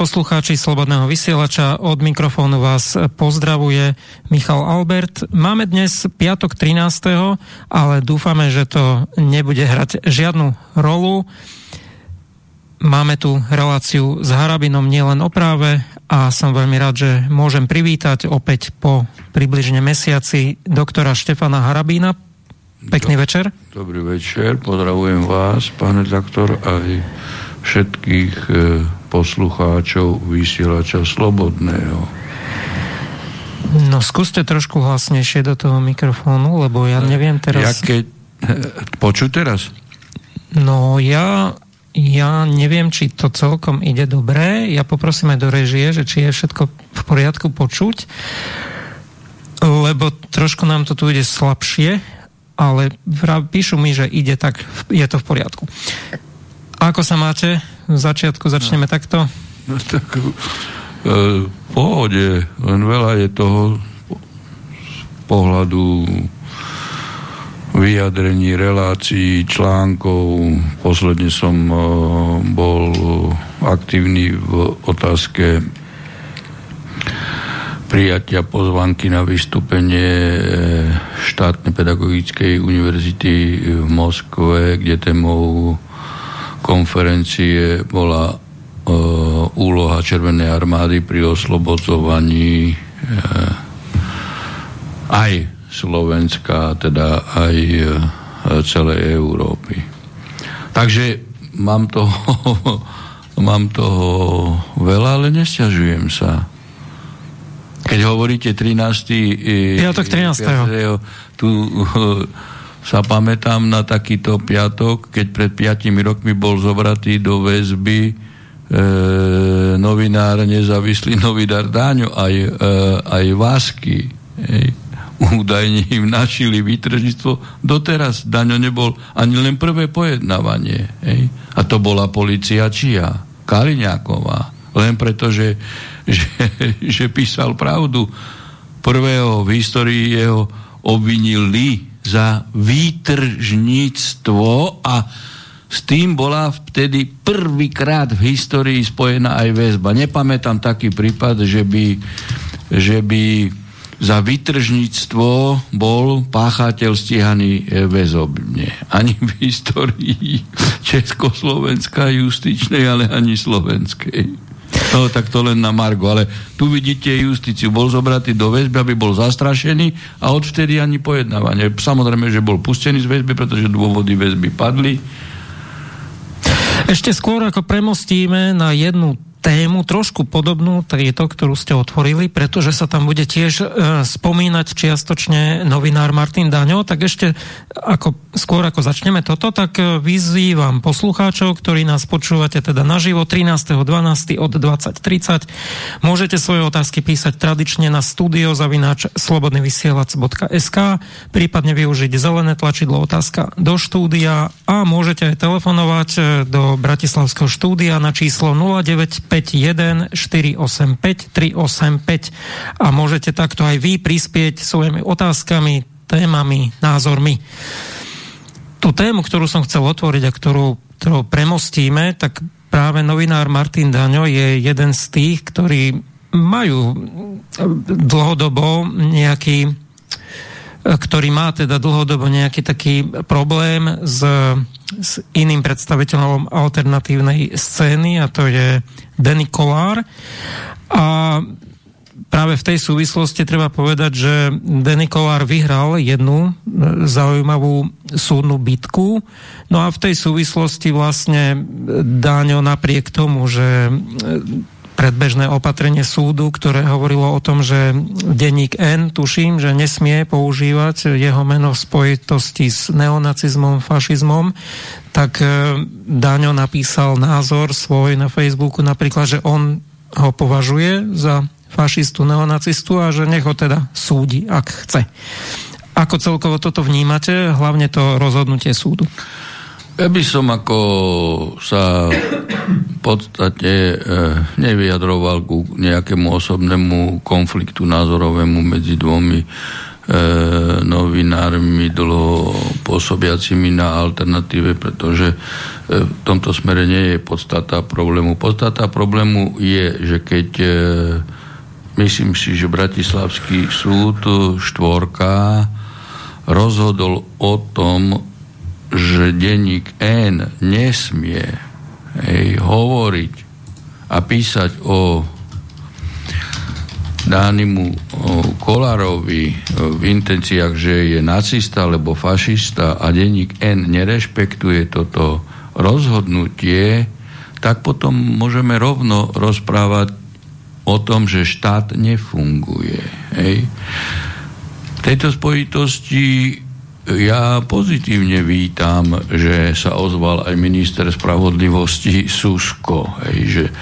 Poslucháči Slobodného vysielača. Od mikrofónu vás pozdravuje Michal Albert. Máme dnes piatok 13. ale dúfame, že to nebude hrať žiadnu rolu. Máme tu reláciu s Harabinom nielen o práve a som veľmi rád, že môžem privítať opäť po približne mesiaci doktora Štefana Harabína. Pekný večer. Dobrý večer, pozdravujem vás, pán redaktor, aj všetkých e, poslucháčov vysielača Slobodného. No skúste trošku hlasnejšie do toho mikrofónu, lebo ja neviem teraz... Ja keď... Počuť teraz? No ja, ja neviem, či to celkom ide dobre. Ja poprosím aj do režie, že či je všetko v poriadku počuť, lebo trošku nám to tu ide slabšie, ale píšu mi, že ide tak, je to v poriadku. Ako sa máte? V začiatku začneme no. takto? No tak e, v pohode, len veľa je toho z pohľadu vyjadrení, relácií, článkov. Posledne som e, bol aktívny v otázke prijatia pozvanky na vystúpenie štátnej pedagogickej univerzity v Moskve, kde témou konferencie bola e, úloha Červenej armády pri oslobodzovaní e, aj Slovenska, teda aj e, celej Európy. Takže mám toho, mám toho veľa, ale nesťažujem sa. Keď hovoríte 13. Piatok 13. Tu sa pamätám na takýto piatok, keď pred piatimi rokmi bol zobratý do väzby e, novinár, nezávislý novinár Dáňo, aj, e, aj Vásky. Hej. Údajne im našili výtržníctvo. Doteraz Daňo nebol ani len prvé pojednávanie. Hej. A to bola policia čia? Kaliňáková. Len preto, že, že, že písal pravdu. Prvého v histórii jeho obvinili za výtržníctvo a s tým bola vtedy prvýkrát v histórii spojená aj väzba. Nepamätám taký prípad, že by, že by za vytržníctvo bol páchateľ stíhaný e, väzobne. Ani v histórii Československa justičnej, ale ani slovenskej. No tak to len na Margo, ale tu vidíte justíciu. Bol zobratý do väzby, aby bol zastrašený a odvtedy ani pojednávanie. Samozrejme, že bol pustený z väzby, pretože dôvody väzby padli. Ešte skôr ako premostíme na jednu tému trošku podobnú tejto, ktorú ste otvorili, pretože sa tam bude tiež e, spomínať čiastočne novinár Martin Daňo, tak ešte ako, skôr ako začneme toto, tak e, vyzývam poslucháčov, ktorí nás počúvate teda naživo 13.12. od 20.30. Môžete svoje otázky písať tradične na studio zavináč slobodnyvysielac.sk prípadne využiť zelené tlačidlo otázka do štúdia a môžete aj telefonovať e, do Bratislavského štúdia na číslo 09 051 485 385 a môžete takto aj vy prispieť svojimi otázkami, témami, názormi. Tú tému, ktorú som chcel otvoriť a ktorú, ktorú premostíme, tak práve novinár Martin Daňo je jeden z tých, ktorí majú dlhodobo nejaký ktorý má teda dlhodobo nejaký taký problém s, s iným predstaviteľom alternatívnej scény a to je Danny Kolár. A práve v tej súvislosti treba povedať, že Danny Kolár vyhral jednu zaujímavú súdnu bitku. No a v tej súvislosti vlastne Dáňo napriek tomu, že predbežné opatrenie súdu, ktoré hovorilo o tom, že denník N, tuším, že nesmie používať jeho meno v spojitosti s neonacizmom, fašizmom, tak e, Daňo napísal názor svoj na Facebooku napríklad, že on ho považuje za fašistu, neonacistu a že nech ho teda súdi, ak chce. Ako celkovo toto vnímate, hlavne to rozhodnutie súdu? Ja by som ako sa v podstate e, nevyjadroval ku nejakému osobnému konfliktu názorovému medzi dvomi novinármi dlho pôsobiacimi na alternatíve, pretože e, v tomto smere nie je podstata problému. Podstata problému je, že keď e, myslím si, že Bratislavský súd štvorka rozhodol o tom, že denník N nesmie hej, hovoriť a písať o Dánimu Kolárovi v intenciách, že je nacista alebo fašista a denník N nerešpektuje toto rozhodnutie, tak potom môžeme rovno rozprávať o tom, že štát nefunguje. Hej. V tejto spojitosti ja pozitívne vítam, že sa ozval aj minister spravodlivosti Susko, hej, že e,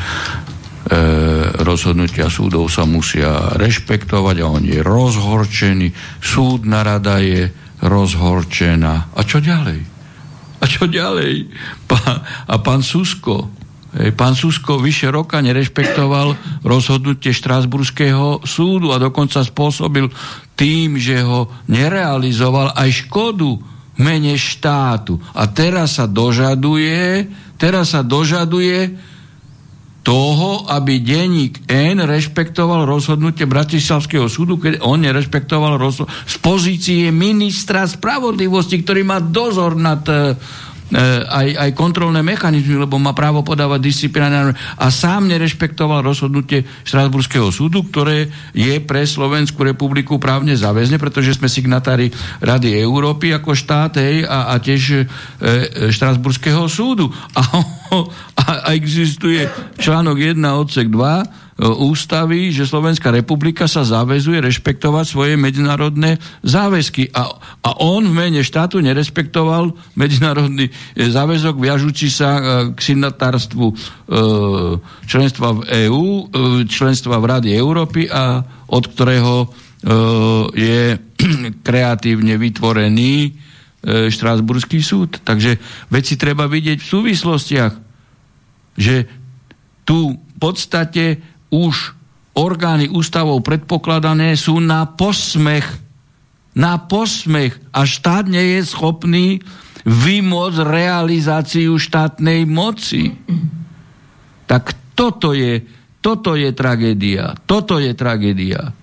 rozhodnutia súdov sa musia rešpektovať a on je rozhorčený, súdna rada je rozhorčená. A čo ďalej? A čo ďalej? Pán, a pán Susko, Pán Susko vyše roka nerešpektoval rozhodnutie Štrásburského súdu a dokonca spôsobil tým, že ho nerealizoval aj škodu mene štátu. A teraz sa dožaduje, teraz sa dožaduje toho, aby denník N rešpektoval rozhodnutie Bratislavského súdu, keď on nerešpektoval rozhodnutie z pozície ministra spravodlivosti, ktorý má dozor nad E, aj, aj kontrolné mechanizmy, lebo má právo podávať disciplinárne a sám nerešpektoval rozhodnutie Štrasburského súdu, ktoré je pre Slovenskú republiku právne záväzne, pretože sme signatári Rady Európy ako štát hej, a, a tiež e, e Štrasburského súdu. A, a, existuje článok 1 odsek 2 E, ústavy, že Slovenská republika sa zavezuje rešpektovať svoje medzinárodné záväzky. A, a on v mene štátu nerespektoval medzinárodný e, záväzok viažúci sa e, k signatárstvu členstva v EÚ, členstva v Rade Európy a od ktorého je kreatívne vytvorený Štrásburský súd. Takže veci treba vidieť v súvislostiach, že tu v podstate už orgány ústavov predpokladané sú na posmech. Na posmech. A štát nie je schopný vymôcť realizáciu štátnej moci. Tak toto je, toto je tragédia. Toto je tragédia.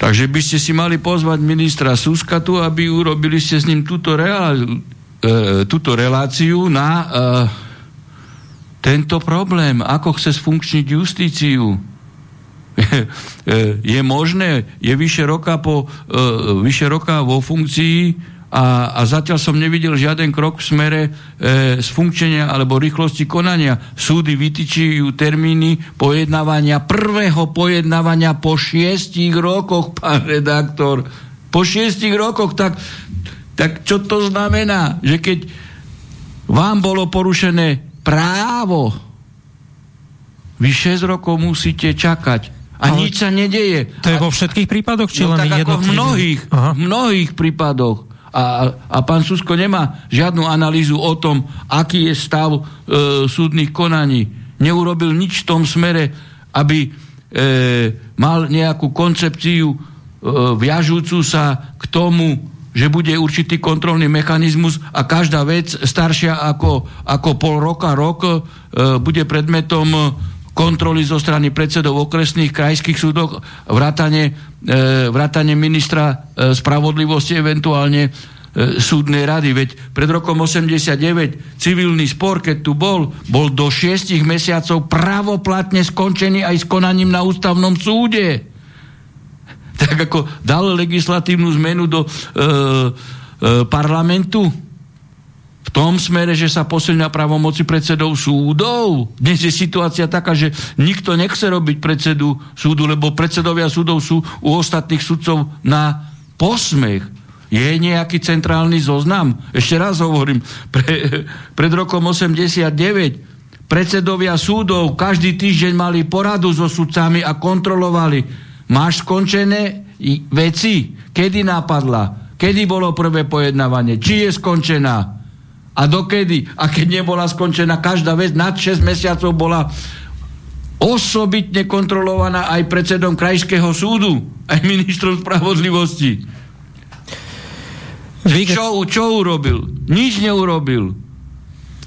Takže by ste si mali pozvať ministra Suska tu, aby urobili ste s ním túto, reál, e, túto reláciu na e, tento problém, ako chce sfunkčniť justíciu, je možné, je vyše roka, po, uh, vyše roka vo funkcii a, a zatiaľ som nevidel žiaden krok v smere e, sfunkčenia alebo rýchlosti konania. Súdy vytýčujú termíny pojednávania, prvého pojednávania po šiestich rokoch, pán redaktor. Po šiestich rokoch, tak, tak čo to znamená? Že keď vám bolo porušené právo. Vy 6 rokov musíte čakať. A Ale nič sa nedeje. To je vo všetkých prípadoch? Či no, len tak ako v mnohých, mnohých prípadoch. A, a pán Susko nemá žiadnu analýzu o tom, aký je stav e, súdnych konaní. Neurobil nič v tom smere, aby e, mal nejakú koncepciu e, viažúcu sa k tomu, že bude určitý kontrolný mechanizmus a každá vec staršia ako, ako pol roka, rok e, bude predmetom kontroly zo strany predsedov okresných krajských súdov, vrátane, e, vrátane ministra e, spravodlivosti, eventuálne e, súdnej rady. Veď pred rokom 89 civilný spor, keď tu bol, bol do 6 mesiacov pravoplatne skončený aj s konaním na ústavnom súde tak ako dal legislatívnu zmenu do e, e, parlamentu v tom smere, že sa posilňa pravomoci predsedov súdov. Dnes je situácia taká, že nikto nechce robiť predsedu súdu, lebo predsedovia súdov sú u ostatných sudcov na posmech. Je nejaký centrálny zoznam? Ešte raz hovorím, pre, pred rokom 89 predsedovia súdov každý týždeň mali poradu so sudcami a kontrolovali, Máš skončené veci? Kedy napadla? Kedy bolo prvé pojednávanie? Či je skončená? A dokedy? A keď nebola skončená každá vec, nad 6 mesiacov bola osobitne kontrolovaná aj predsedom krajského súdu, aj ministrom spravodlivosti. Vy, čo, čo urobil? Nič neurobil.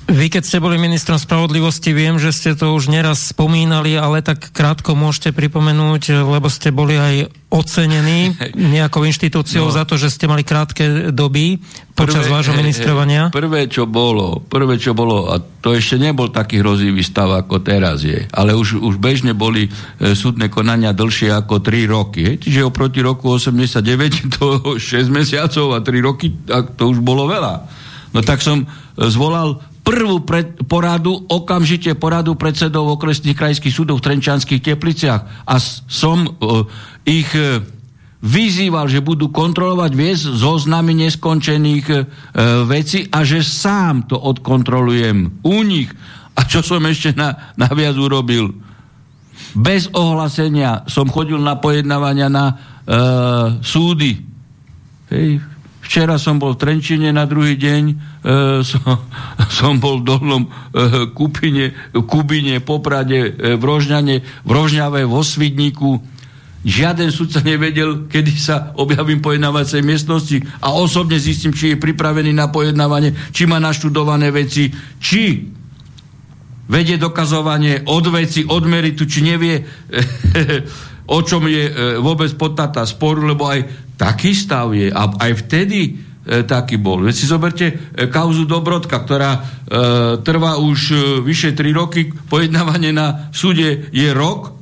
Vy, keď ste boli ministrom spravodlivosti, viem, že ste to už neraz spomínali, ale tak krátko môžete pripomenúť, lebo ste boli aj ocenení nejakou inštitúciou no. za to, že ste mali krátke doby počas prvé, vášho ministrovania. Prvé, čo bolo, prvé, čo bolo, a to ešte nebol taký hrozivý stav, ako teraz je, ale už, už bežne boli e, súdne konania dlhšie ako 3 roky. Hej? Čiže oproti roku 89 to 6 mesiacov a 3 roky, tak to už bolo veľa. No tak som zvolal prvú pred, poradu, okamžite poradu predsedov okresných krajských súdov v Trenčanských tepliciach a som uh, ich uh, vyzýval, že budú kontrolovať viesť zoznamy neskončených uh, vecí a že sám to odkontrolujem u nich. A čo som ešte na, naviac urobil? Bez ohlasenia som chodil na pojednávania na uh, súdy. Hej, Včera som bol v Trenčine, na druhý deň e, som, som bol v Dolnom e, Kupine, Kubine, Poprade, e, v Rožňane, v Rožňave, vo Svidníku. Žiaden sudca nevedel, kedy sa objavím pojednávacej miestnosti a osobne zistím, či je pripravený na pojednávanie, či má naštudované veci, či vedie dokazovanie od veci, od meritu, či nevie, o čom je e, vôbec podstata sporu, lebo aj taký stav je. A aj vtedy e, taký bol. Veď si zoberte e, kauzu Dobrodka, ktorá e, trvá už e, vyše 3 roky, pojednávanie na súde je rok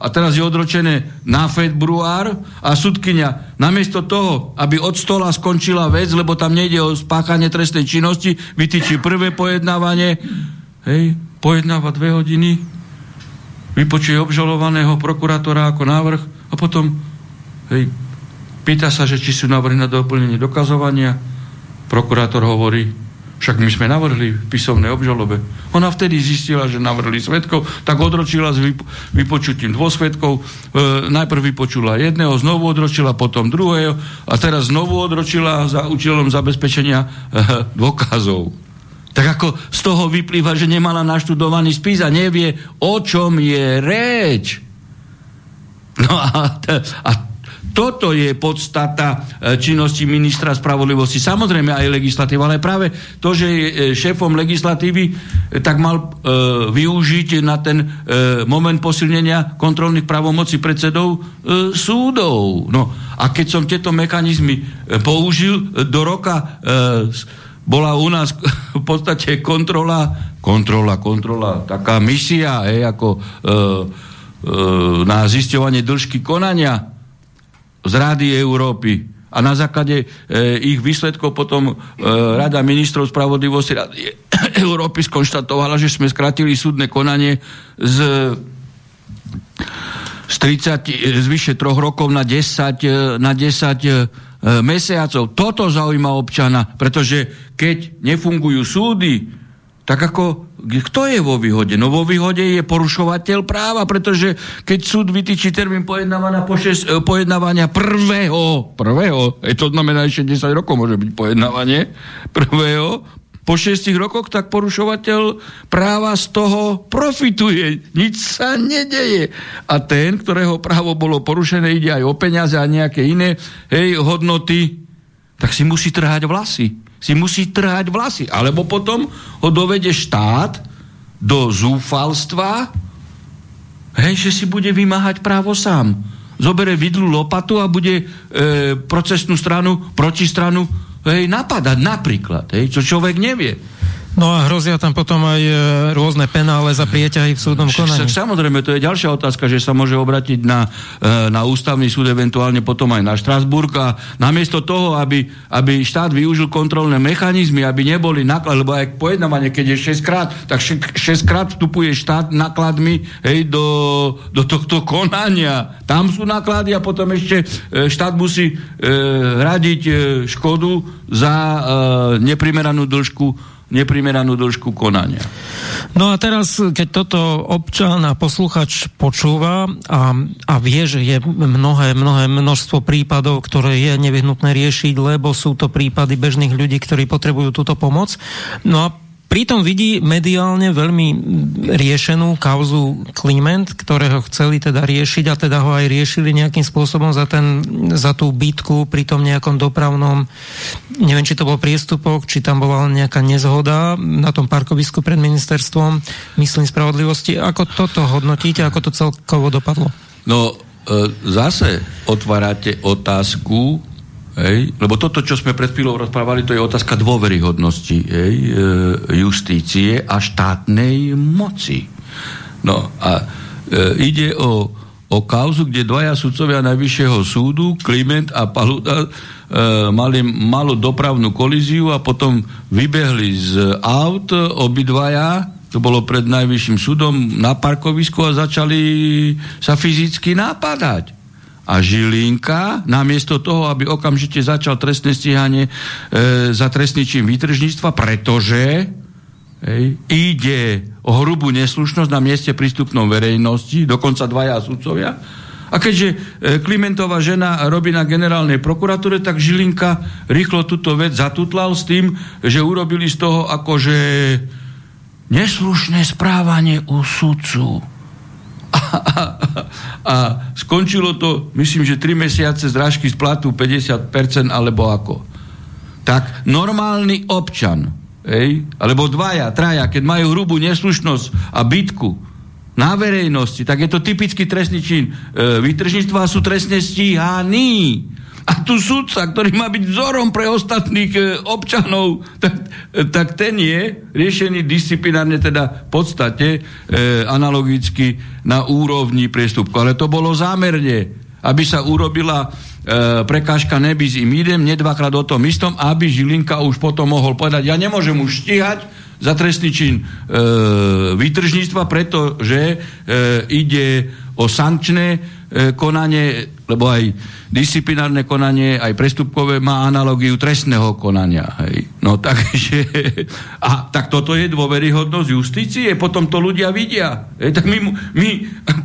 a teraz je odročené na február a sudkynia namiesto toho, aby od stola skončila vec, lebo tam nejde o spáchanie trestnej činnosti, vytýči prvé pojednávanie, hej, pojednáva dve hodiny, vypočuje obžalovaného prokurátora ako návrh a potom hej, Pýta sa, že či sú návrhy na doplnenie dokazovania. Prokurátor hovorí, však my sme navrhli v písomnej obžalobe. Ona vtedy zistila, že navrhli svetkov, tak odročila s vypo- vypočutím dvoch svetkov. E, najprv vypočula jedného, znovu odročila, potom druhého a teraz znovu odročila za účelom zabezpečenia e, dôkazov. Tak ako z toho vyplýva, že nemala naštudovaný spis a nevie, o čom je reč. No a, a toto je podstata e, činnosti ministra spravodlivosti. Samozrejme aj legislatíva, ale práve to, že je e, šéfom legislatívy, e, tak mal e, využiť na ten e, moment posilnenia kontrolných právomocí predsedov e, súdov. No a keď som tieto mechanizmy použil do roka, e, bola u nás v podstate kontrola, kontrola, kontrola, taká misia, hej, ako e, e, na zisťovanie dĺžky konania z Rady Európy. A na základe e, ich výsledkov potom e, Rada ministrov spravodlivosti Rady Európy skonštatovala, že sme skratili súdne konanie z, z 30, z vyše troch rokov na 10, e, na 10 e, mesiacov. Toto zaujíma občana, pretože keď nefungujú súdy, tak ako kto je vo výhode? No vo výhode je porušovateľ práva, pretože keď súd vytýči termín pojednávania, po šest, e, pojednávania prvého, prvého, je to znamená ešte 10 rokov môže byť pojednávanie, prvého, po šestich rokoch, tak porušovateľ práva z toho profituje. Nič sa nedeje. A ten, ktorého právo bolo porušené, ide aj o peniaze a nejaké iné hej, hodnoty, tak si musí trhať vlasy si musí trhať vlasy. Alebo potom ho dovede štát do zúfalstva, hej, že si bude vymáhať právo sám. Zobere vidlu lopatu a bude e, procesnú stranu, protistranu hej, napadať napríklad, hej, čo človek nevie. No a hrozia tam potom aj e, rôzne penále za prieťahy v súdnom konaní. Samozrejme, to je ďalšia otázka, že sa môže obratiť na, e, na ústavný súd, eventuálne potom aj na Štrasburg a namiesto toho, aby, aby štát využil kontrolné mechanizmy, aby neboli náklady, lebo aj pojednávanie, keď je 6 krát, tak 6 krát vstupuje štát nákladmi hej, do, do tohto konania. Tam sú náklady a potom ešte e, štát musí e, hradiť e, škodu za e, neprimeranú dĺžku neprimeranú dĺžku konania. No a teraz, keď toto občan a posluchač počúva a, a vie, že je mnohé, mnohé množstvo prípadov, ktoré je nevyhnutné riešiť, lebo sú to prípady bežných ľudí, ktorí potrebujú túto pomoc. No a pritom vidí mediálne veľmi riešenú kauzu Kliment, ktorého chceli teda riešiť a teda ho aj riešili nejakým spôsobom za, ten, za tú bitku pri tom nejakom dopravnom, neviem, či to bol priestupok, či tam bola nejaká nezhoda na tom parkovisku pred ministerstvom, myslím spravodlivosti. Ako toto hodnotíte, ako to celkovo dopadlo? No, e, zase otvárate otázku, Hej? Lebo toto, čo sme pred chvíľou rozprávali, to je otázka dôveryhodnosti hej? E, justície a štátnej moci. No a e, ide o, o kauzu, kde dvaja sudcovia Najvyššieho súdu, Kliment a Paluda, e, mali malú dopravnú kolíziu a potom vybehli z aut obidvaja, to bolo pred Najvyšším súdom na parkovisku a začali sa fyzicky napadať a Žilinka, namiesto toho, aby okamžite začal trestné stíhanie e, za trestný čin výtržníctva, pretože hej, ide o hrubú neslušnosť na mieste prístupnom verejnosti, dokonca dvaja sudcovia. A keďže e, Klimentová žena robí na generálnej prokuratúre, tak Žilinka rýchlo túto vec zatutlal s tým, že urobili z toho akože neslušné správanie u sudcu. A, skončilo to, myslím, že 3 mesiace zrážky z platu 50% alebo ako. Tak normálny občan, ej, alebo dvaja, traja, keď majú hrubú neslušnosť a bitku na verejnosti, tak je to typický trestný čin e, vytržníctva sú trestne stíhaní. A tu sudca, ktorý má byť vzorom pre ostatných e, občanov, tak, e, tak ten je riešený disciplinárne, teda v podstate e, analogicky na úrovni priestupku. Ale to bolo zámerne, aby sa urobila e, prekážka nebis im idem, nedvakrát o tom istom, aby Žilinka už potom mohol povedať, ja nemôžem už stíhať za trestný čin e, výtržníctva, pretože e, ide o sankčné e, konanie, lebo aj disciplinárne konanie, aj prestupkové má analogiu trestného konania. Hej. No takže, a tak toto je dôveryhodnosť justície, potom to ľudia vidia. Hej. Tak my, my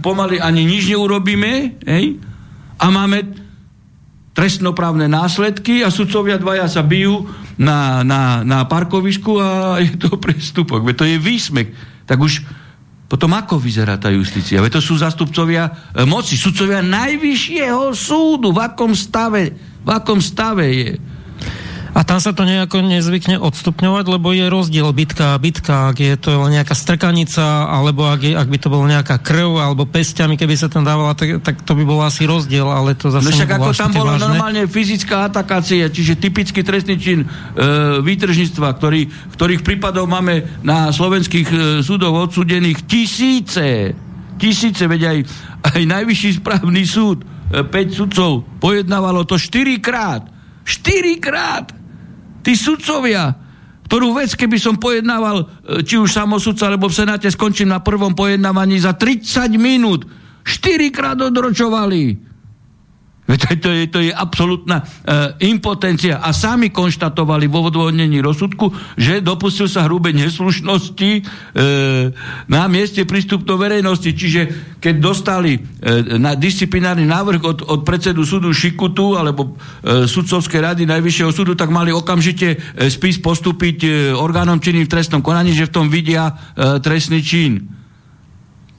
pomaly ani nič neurobíme hej. a máme trestnoprávne následky a sudcovia dvaja sa bijú na, na, na parkovisku a je to prestupok. To je výsmek. Tak už potom ako vyzerá tá justícia? Veď to sú zastupcovia e, moci, sudcovia najvyššieho súdu. V akom stave, v akom stave je? A tam sa to nejako nezvykne odstupňovať, lebo je rozdiel bitka a bitka, ak je to nejaká strkanica, alebo ak, je, ak by to bolo nejaká krv, alebo pestiami, keby sa tam dávala, tak, tak to by bol asi rozdiel, ale to zase... No však ako tam bola vážne. normálne fyzická atakácia, čiže typický trestný čin e, výtržníctva, ktorý, ktorých prípadov máme na slovenských e, súdoch odsudených tisíce. Tisíce, veď aj, aj najvyšší správny súd, e, 5 sudcov, pojednávalo to 4 krát. 4 krát! Tí sudcovia, ktorú vec, keby som pojednával, e, či už samosudca, alebo v Senáte skončím na prvom pojednávaní za 30 minút, štyrikrát odročovali. To, je, to je absolútna e, impotencia. A sami konštatovali vo odvodnení rozsudku, že dopustil sa hrubé neslušnosti e, na mieste prístupu do verejnosti. Čiže keď dostali e, na disciplinárny návrh od, od predsedu súdu Šikutu alebo e, sudcovskej rady Najvyššieho súdu, tak mali okamžite e, spis postúpiť e, orgánom činným v trestnom konaní, že v tom vidia e, trestný čin.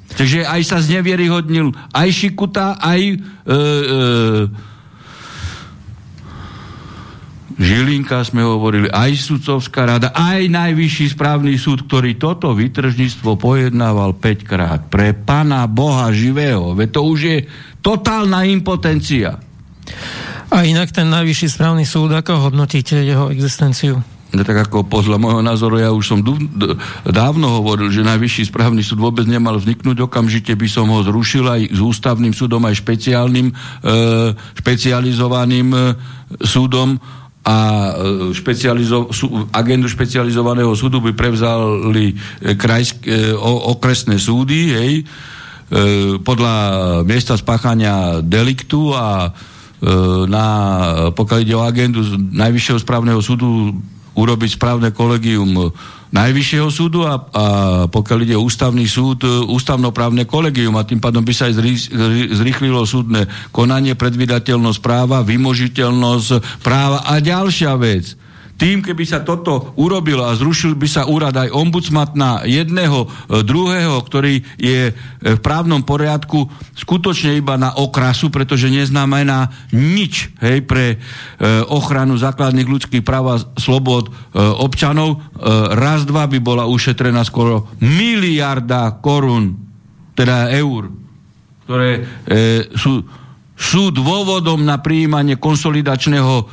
Takže aj sa znevieryhodnil aj Šikuta, aj e, e, Žilinka sme hovorili, aj sudcovská rada, aj najvyšší správny súd, ktorý toto vytržníctvo pojednával 5 krát. Pre pana Boha živého. Veď to už je totálna impotencia. A inak ten najvyšší správny súd, ako hodnotíte jeho existenciu? No tak ako podľa môjho názoru, ja už som dávno hovoril, že najvyšší správny súd vôbec nemal vzniknúť, okamžite by som ho zrušil aj s ústavným súdom, aj špeciálnym, e, špecializovaným e, súdom. A e, špecializo- sú, agendu špecializovaného súdu by prevzali e, krajsk, e, okresné súdy, hej, e, podľa miesta spáchania deliktu a na, pokiaľ ide o agendu Najvyššieho správneho súdu urobiť správne kolegium Najvyššieho súdu a, a pokiaľ ide ústavný súd, ústavnoprávne kolegium a tým pádom by sa aj zrýchlilo súdne konanie, predvydateľnosť práva, vymožiteľnosť práva a ďalšia vec. Tým, keby sa toto urobilo a zrušil by sa úrad aj ombudsman na jedného, e, druhého, ktorý je e, v právnom poriadku skutočne iba na okrasu, pretože neznamená nič hej, pre e, ochranu základných ľudských práv a slobod občanov. Raz, dva by bola ušetrená skoro miliarda korún, teda eur, ktoré sú sú dôvodom na prijímanie konsolidačného e,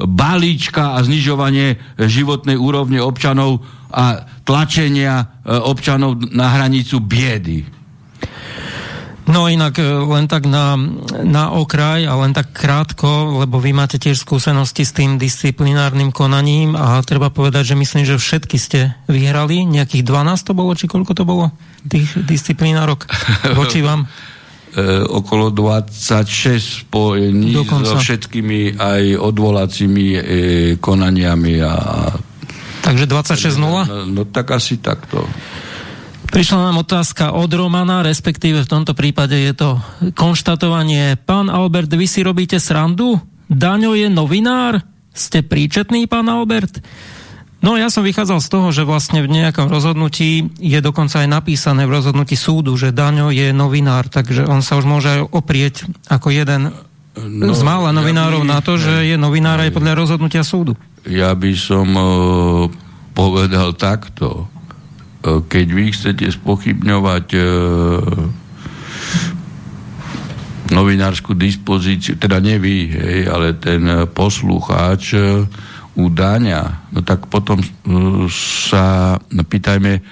balíčka a znižovanie životnej úrovne občanov a tlačenia e, občanov na hranicu biedy. No inak e, len tak na, na okraj a len tak krátko, lebo vy máte tiež skúsenosti s tým disciplinárnym konaním a treba povedať, že myslím, že všetky ste vyhrali, nejakých 12 to bolo, či koľko to bolo tých disciplinárok voči vám? e, okolo 26 spojení Dokonca. so všetkými aj odvolacími e, konaniami. A, Takže 26-0? No, no tak asi takto. Prišla nám otázka od Romana, respektíve v tomto prípade je to konštatovanie. Pán Albert, vy si robíte srandu? Daňo je novinár? Ste príčetný, pán Albert? No ja som vychádzal z toho, že vlastne v nejakom rozhodnutí je dokonca aj napísané v rozhodnutí súdu, že Daňo je novinár, takže on sa už môže oprieť ako jeden no, z mála novinárov ja by, na to, že je novinár aj podľa rozhodnutia súdu. Ja by som uh, povedal takto. Uh, keď vy chcete spochybňovať uh, novinárskú dispozíciu, teda nie vy, hej, ale ten poslucháč, udania, no tak potom e, sa pýtajme, e,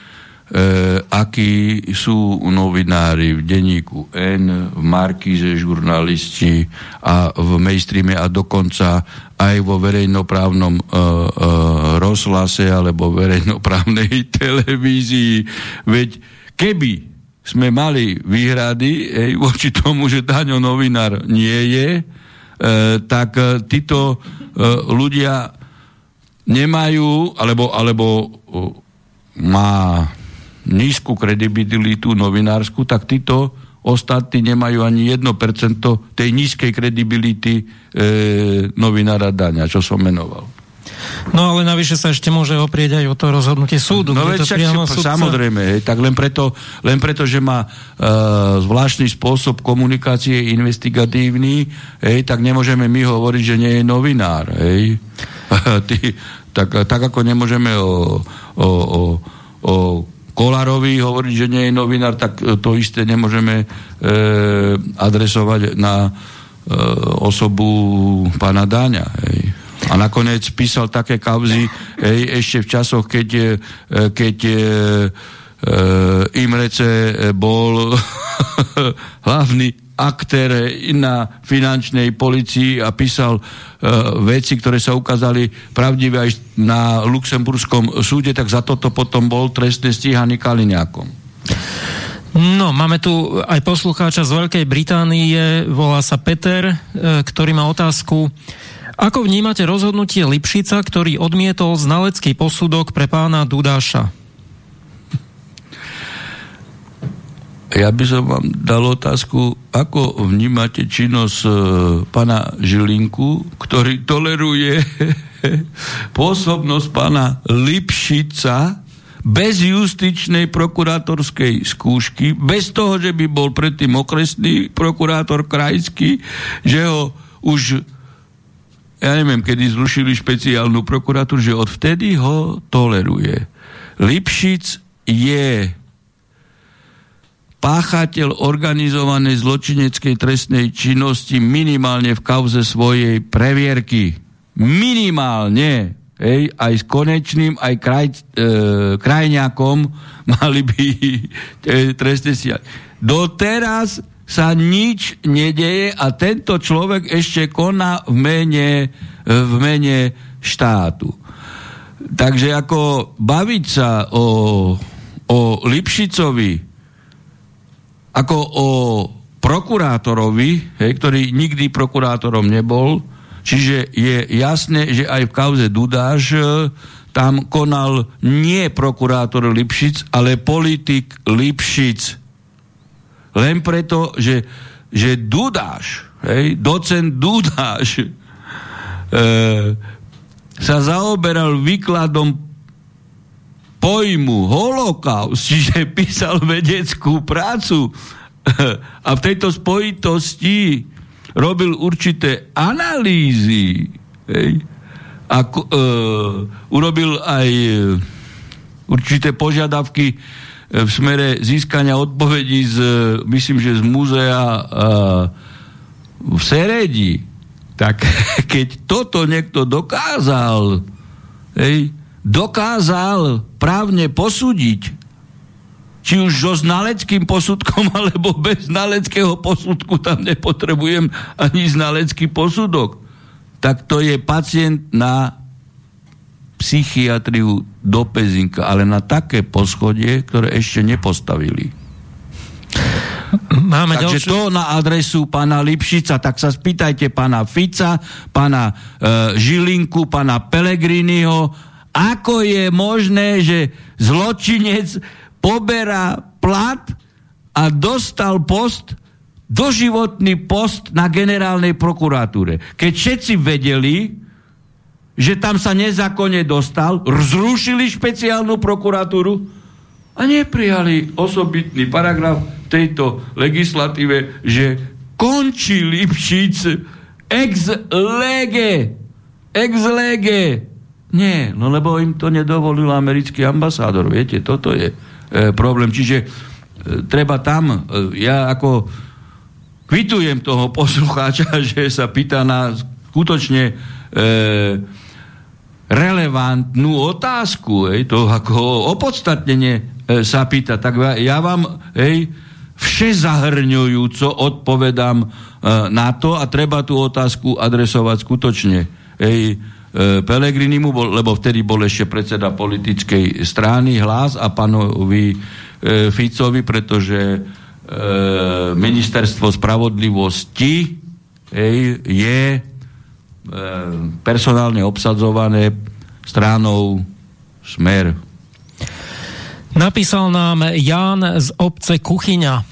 akí sú novinári v denníku N, v Markíze žurnalisti a v mainstreame a dokonca aj vo verejnoprávnom e, e, rozhlase alebo verejnoprávnej televízii. Veď keby sme mali výhrady ej, voči tomu, že Daňo novinár nie je, e, tak e, títo e, ľudia nemajú, alebo, alebo má nízku kredibilitu novinárskú, tak títo ostatní nemajú ani 1% tej nízkej kredibility e, novinára Daňa, čo som menoval. No ale navyše sa ešte môže oprieť aj o to rozhodnutie súdu. No veď súdca... samozrejme, hej, tak len preto, len preto, že má uh, zvláštny spôsob komunikácie investigatívny, hej, tak nemôžeme my hovoriť, že nie je novinár. Hej. Ty, tak, tak ako nemôžeme o, o, o, o Kolárovi hovoriť, že nie je novinár, tak to isté nemôžeme e, adresovať na e, osobu pána Dáňa. Hej. A nakoniec písal také kauzy hej, ešte v časoch, keď, e, keď e, Imrece bol hlavný aktér na finančnej policii a písal uh, veci, ktoré sa ukázali pravdivé aj na Luxemburskom súde, tak za toto potom bol trestne stíhaný Kaliňákom. No, máme tu aj poslucháča z Veľkej Británie, volá sa Peter, ktorý má otázku. Ako vnímate rozhodnutie Lipšica, ktorý odmietol znalecký posudok pre pána Dudáša? Ja by som vám dal otázku, ako vnímate činnosť e, pana Žilinku, ktorý toleruje pôsobnosť pana Lipšica bez justičnej prokurátorskej skúšky, bez toho, že by bol predtým okresný prokurátor krajský, že ho už ja neviem, kedy zrušili špeciálnu prokuratúru, že odvtedy ho toleruje. Lipšic je páchateľ organizovanej zločineckej trestnej činnosti minimálne v kauze svojej previerky. Minimálne. Hej, aj s konečným, aj kraj, e, krajňakom mali by e, trestne siať. Doteraz sa nič nedeje a tento človek ešte koná v mene, v mene štátu. Takže ako baviť sa o, o Lipšicovi, ako o prokurátorovi, hej, ktorý nikdy prokurátorom nebol, čiže je jasné, že aj v kauze Dudáš e, tam konal nie prokurátor Lipšic, ale politik Lipšic. Len preto, že, že Dudáš, hej, docent Dudáš, e, sa zaoberal výkladom pojmu holokaust, čiže písal vedeckú prácu a v tejto spojitosti robil určité analýzy. Hej, a uh, urobil aj určité požiadavky v smere získania odpovedí z, myslím, že z múzea v Seredi. Tak keď toto niekto dokázal, hej, dokázal právne posúdiť, či už so znaleckým posudkom, alebo bez znaleckého posudku, tam nepotrebujem ani znalecký posudok, tak to je pacient na psychiatriu do Pezinka, ale na také poschodie, ktoré ešte nepostavili. Máme Takže ďalšiu... to na adresu pána Lipšica, tak sa spýtajte pána Fica, pána e, Žilinku, pána Pelegriniho, ako je možné, že zločinec poberá plat a dostal post, doživotný post na generálnej prokuratúre. Keď všetci vedeli, že tam sa nezákonne dostal, zrušili špeciálnu prokuratúru a neprijali osobitný paragraf tejto legislatíve, že končí Lipšic ex lege. Ex lege. Nie, no lebo im to nedovolil americký ambasádor. Viete, toto je e, problém. Čiže e, treba tam, e, ja ako kvitujem toho poslucháča, že sa pýta na skutočne e, relevantnú otázku, hej, to ako opodstatnenie e, sa pýta, tak ja vám hej, všezahrňujúco odpovedám e, na to a treba tú otázku adresovať skutočne. Hej, e, Pelegrini mu bol, lebo vtedy bol ešte predseda politickej strany hlas a pánovi e, Ficovi, pretože e, ministerstvo spravodlivosti hej, je personálne obsadzované stranou Smer. Napísal nám Jan z obce Kuchyňa. E,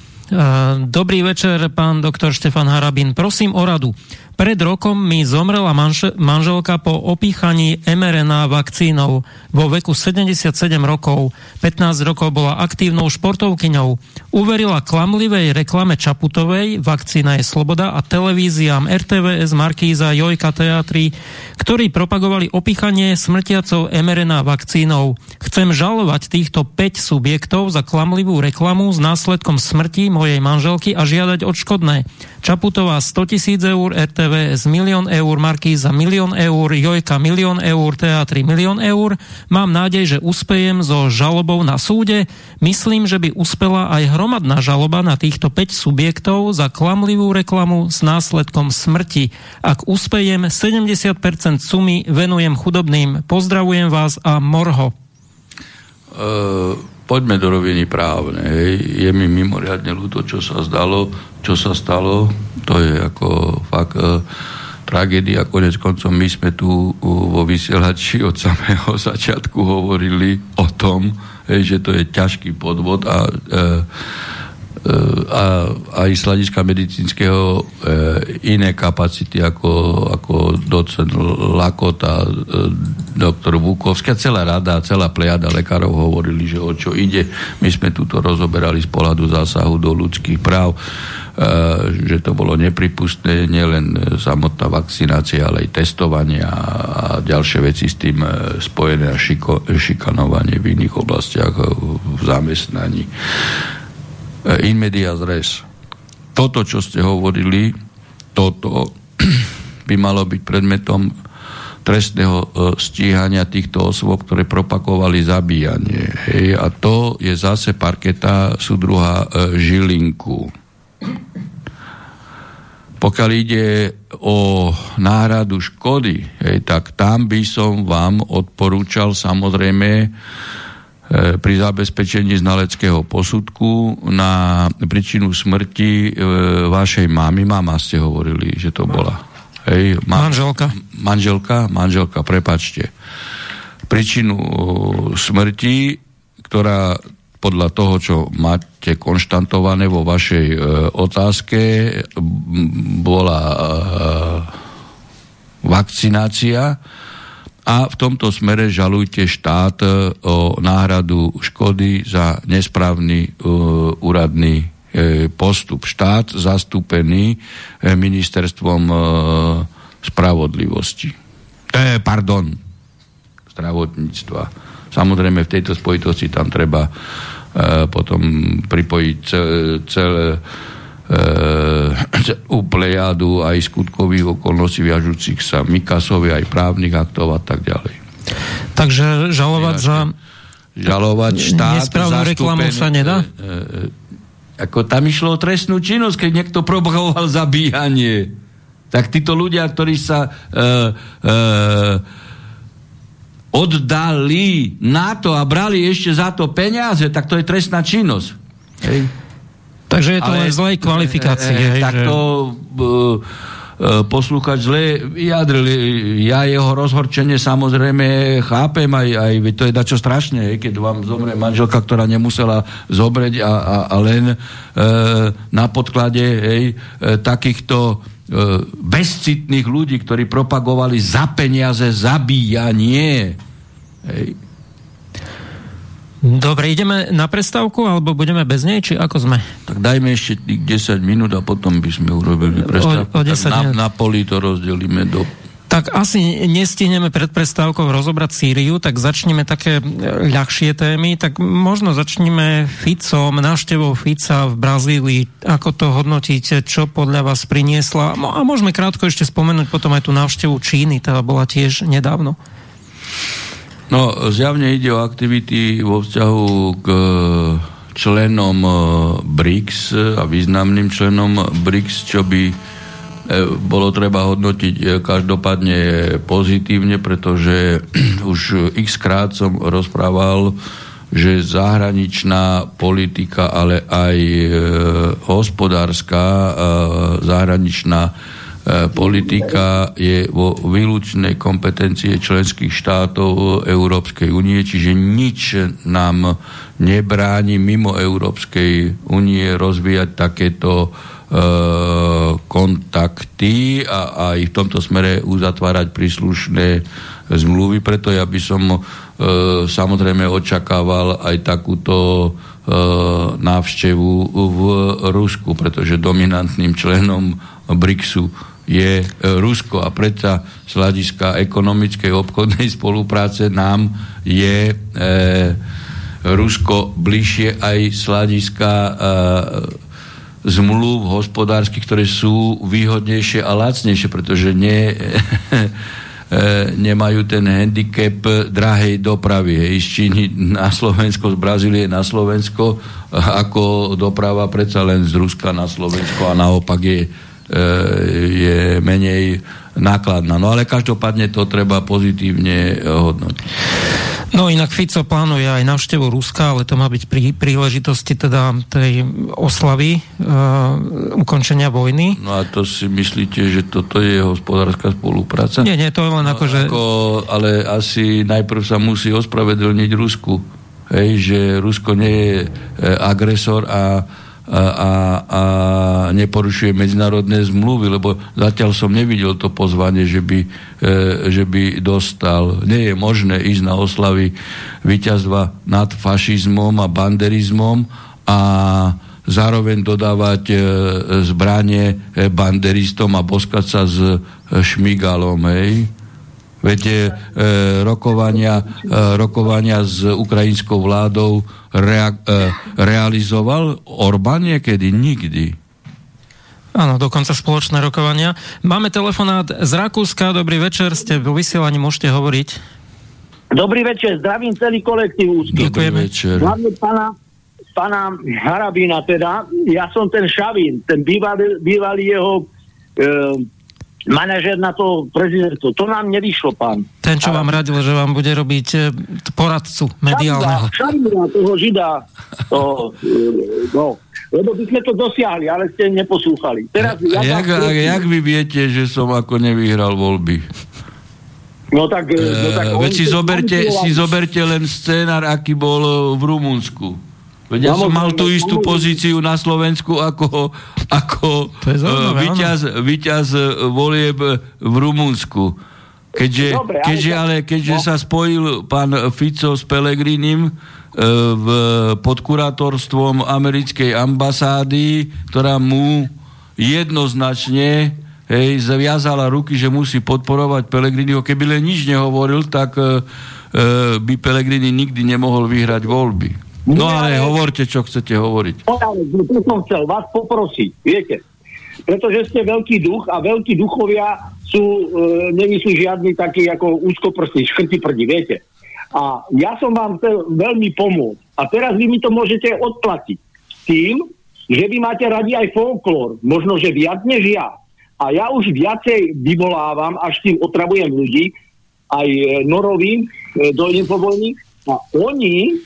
dobrý večer, pán doktor Štefan Harabin. Prosím o radu. Pred rokom mi zomrela manže, manželka po opíchaní mRNA vakcínou vo veku 77 rokov. 15 rokov bola aktívnou športovkyňou. Uverila klamlivej reklame Čaputovej, vakcína je sloboda a televíziám RTVS, Markíza, Jojka Teatry, ktorí propagovali opíchanie smrtiacou mRNA vakcínou. Chcem žalovať týchto 5 subjektov za klamlivú reklamu s následkom smrti mojej manželky a žiadať odškodné. Čaputová 100 tisíc eur, RTVS milión eur, Markíza milión eur, Jojka milión eur, Teatry milión eur. Mám nádej, že uspejem so žalobou na súde. Myslím, že by uspela aj hromadná žaloba na týchto 5 subjektov za klamlivú reklamu s následkom smrti. Ak uspejem, 70% sumy venujem chudobným. Pozdravujem vás a morho. Uh, poďme do roviny právne. Je mi mimoriadne ľúto, čo sa zdalo čo sa stalo, to je ako fakt e, tragédia. Konec koncom my sme tu vo vysielači od samého začiatku hovorili o tom, hej, že to je ťažký podvod a e, a aj z hľadiska medicínskeho e, iné kapacity ako, ako docent Lakota, e, doktor Vukovský a celá rada, celá plejada lekárov hovorili, že o čo ide. My sme tu rozoberali z pohľadu zásahu do ľudských práv, e, že to bolo nepripustné, nielen samotná vakcinácia, ale aj testovanie a, a ďalšie veci s tým e, spojené a šiko, šikanovanie v iných oblastiach e, v zamestnaní. Eh, in media res. Toto, čo ste hovorili, toto by malo byť predmetom trestného eh, stíhania týchto osôb, ktoré propakovali zabíjanie. Hej, a to je zase parketa súdruha e, Žilinku. Pokiaľ ide o náhradu škody, hej, tak tam by som vám odporúčal samozrejme pri zabezpečení znaleckého posudku na príčinu smrti e, vašej mamy. Mama ste hovorili, že to bola. Hej, ma, manželka. Manželka, manželka, prepačte. Príčinu e, smrti, ktorá podľa toho, čo máte konštantované vo vašej e, otázke, bola e, vakcinácia a v tomto smere žalujte štát e, o náhradu škody za nesprávny uh, úradný uh, postup. Štát zastúpený uh, ministerstvom spravodlivosti. Eh, pardon, zdravotníctva. Samozrejme v tejto spojitosti tam treba potom pripojiť celé e, plejadu aj skutkových okolností viažúcich sa Mikasovi, aj právnych aktov a tak ďalej. Takže žalovať za žalovať štát nesprávnu reklamu sa nedá? E, e, ako tam išlo o trestnú činnosť, keď niekto propagoval zabíjanie. Tak títo ľudia, ktorí sa e, e, oddali na to a brali ešte za to peniaze, tak to je trestná činnosť. Hej. Takže je to Ale, len zlej kvalifikácie. E, e, tak to e, e, poslúchať zle vyjadril. Ja jeho rozhorčenie samozrejme chápem, aj, aj to je dačo strašné, keď vám zomrie manželka, ktorá nemusela zomrieť a, a, a len e, na podklade hej, e, takýchto bezcitných ľudí, ktorí propagovali za peniaze zabíjanie. Hej Dobre, ideme na prestávku, alebo budeme bez nej, či ako sme? Tak dajme ešte tých 10 minút a potom by sme urobili prestávku. O, o 10 na, na poli to rozdelíme do tak asi nestihneme pred prestávkou rozobrať Sýriu, tak začneme také e, ľahšie témy. Tak možno začneme Ficom, návštevou Fica v Brazílii. Ako to hodnotíte? Čo podľa vás priniesla? No a môžeme krátko ešte spomenúť potom aj tú návštevu Číny, tá bola tiež nedávno. No, zjavne ide o aktivity vo vzťahu k členom e, BRICS a významným členom BRICS, čo by bolo treba hodnotiť každopádne pozitívne, pretože už x krát som rozprával, že zahraničná politika, ale aj hospodárska zahraničná politika je vo výlučnej kompetencie členských štátov Európskej únie, čiže nič nám nebráni mimo Európskej únie rozvíjať takéto e, kontakty a aj v tomto smere uzatvárať príslušné zmluvy. Preto ja by som e, samozrejme očakával aj takúto e, návštevu v Rusku, pretože dominantným členom BRICSu je e, Rusko a predsa z hľadiska ekonomickej obchodnej spolupráce nám je e, Rusko bližšie aj z hľadiska e, zmluv hospodárskych, ktoré sú výhodnejšie a lacnejšie, pretože ne, e, nemajú ten handicap drahej dopravy. Hej, z Číny na Slovensko, z Brazílie na Slovensko, ako doprava predsa len z Ruska na Slovensko a naopak je je menej nákladná. No ale každopádne to treba pozitívne hodnotiť. No inak Fico plánuje aj návštevu Ruska, ale to má byť pri príležitosti teda tej oslavy uh, ukončenia vojny. No a to si myslíte, že toto je hospodárska spolupráca? Nie, nie, to je len no, ako, že... Ako, ale asi najprv sa musí ospravedlniť Rusku. Hej, že Rusko nie je e, agresor a a, a neporušuje medzinárodné zmluvy, lebo zatiaľ som nevidel to pozvanie, že by, e, že by dostal. Nie je možné ísť na oslavy víťazstva nad fašizmom a banderizmom a zároveň dodávať e, zbranie e, banderistom a boskať sa s e, šmigalom, hej? Viete, e, rokovania, e, rokovania s ukrajinskou vládou rea, e, realizoval Orbán niekedy? Nikdy. Áno, dokonca spoločné rokovania. Máme telefonát z Rakúska. Dobrý večer, ste vo vysielaní, môžete hovoriť. Dobrý večer, zdravím celý kolektív úzky. Dobrý večer. Hlavne pána, pána Harabína teda. Ja som ten Šavín, ten bývalý, bývalý jeho e, manažer na to prezidentstvo. To nám nevyšlo, pán. Ten, čo vám radil, že vám bude robiť e, poradcu mediálneho. Šarida, toho žida. To, e, no, lebo by sme to dosiahli, ale ste neposlúchali. Teraz, ja jak, jak, jak vy viete, že som ako nevyhral voľby? No tak... E, no tak veď si zoberte, si zoberte len scénar, aký bol v Rumunsku. Veď ja som mal tú istú pozíciu na Slovensku ako, ako zaujímavé, víťaz, víťaz volieb v Rumunsku. Keďže, Dobre, keďže, ale keďže no. sa spojil pán Fico s Pelegrinim v podkurátorstvom americkej ambasády, ktorá mu jednoznačne hej, zaviazala ruky, že musí podporovať Pelegriniho. Keby len nič nehovoril, tak e by Pelegrini nikdy nemohol vyhrať voľby. No ale hovorte, čo chcete hovoriť. No, to som chcel vás poprosiť, viete, pretože ste veľký duch a veľkí duchovia sú, e, nemyslí žiadny taký ako úzkoprstý, škrty prdi, viete. A ja som vám chcel veľmi pomôcť. A teraz vy mi to môžete odplatiť tým, že vy máte radi aj folklór, možno, že viac než ja. A ja už viacej vyvolávam, až tým otravujem ľudí, aj e, norovým e, do infovojny. A oni,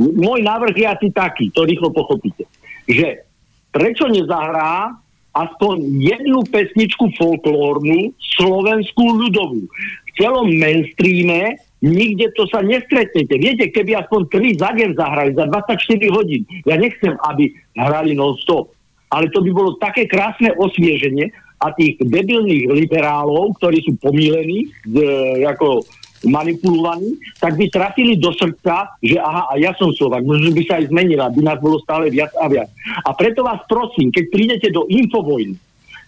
môj návrh je asi taký, to rýchlo pochopíte, že prečo nezahrá aspoň jednu pesničku folklórnu, slovenskú ľudovú. V celom mainstreame nikde to sa nestretnete. Viete, keby aspoň 3 za deň zahrali, za 24 hodín, ja nechcem, aby hrali non-stop, ale to by bolo také krásne osvieženie a tých debilných liberálov, ktorí sú pomílení, e, ako manipulovaní, tak by trafili do srdca, že aha, a ja som Slovak, možno by sa aj zmenila, by nás bolo stále viac a viac. A preto vás prosím, keď prídete do infovojny,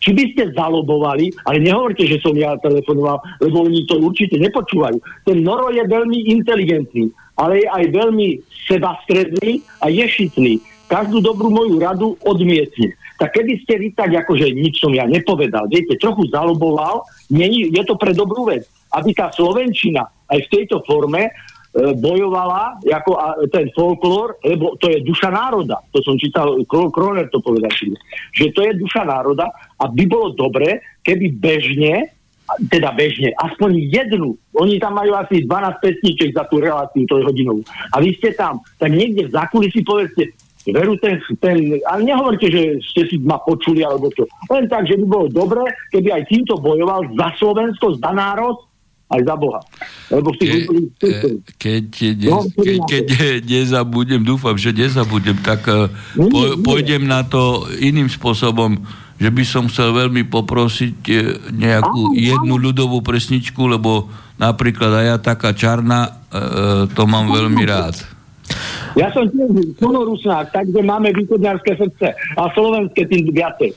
či by ste zalobovali, ale nehovorte, že som ja telefonoval, lebo oni to určite nepočúvajú. Ten Noro je veľmi inteligentný, ale je aj veľmi sebastredný a ješitný. Každú dobrú moju radu odmietne. Tak keby ste vy tak, akože nič som ja nepovedal, viete, trochu zaloboval, nie, je to pre dobrú vec aby tá Slovenčina aj v tejto forme e, bojovala ako ten folklór, lebo to je duša národa. To som čítal, Kroner to povedal, že to je duša národa a by bolo dobre, keby bežne, teda bežne, aspoň jednu, oni tam majú asi 12 pesníček za tú reláciu, to je hodinovú. A vy ste tam, tak niekde v zákulisí povedzte, veru ten, ten, ale nehovorte, že ste si ma počuli alebo čo. Len tak, že by bolo dobre, keby aj týmto bojoval za Slovensko, za národ aj za Boha. Lebo si Ke, e, keď, ne, no, keď, keď nezabudem, dúfam, že nezabudem, tak e, po, pôjdem na to iným spôsobom, že by som chcel veľmi poprosiť e, nejakú jednu ľudovú presničku, lebo napríklad aj ja taká čarná, to mám veľmi rád. Ja som tiež plnorusnák, takže máme východňarské srdce a slovenské tým viacej.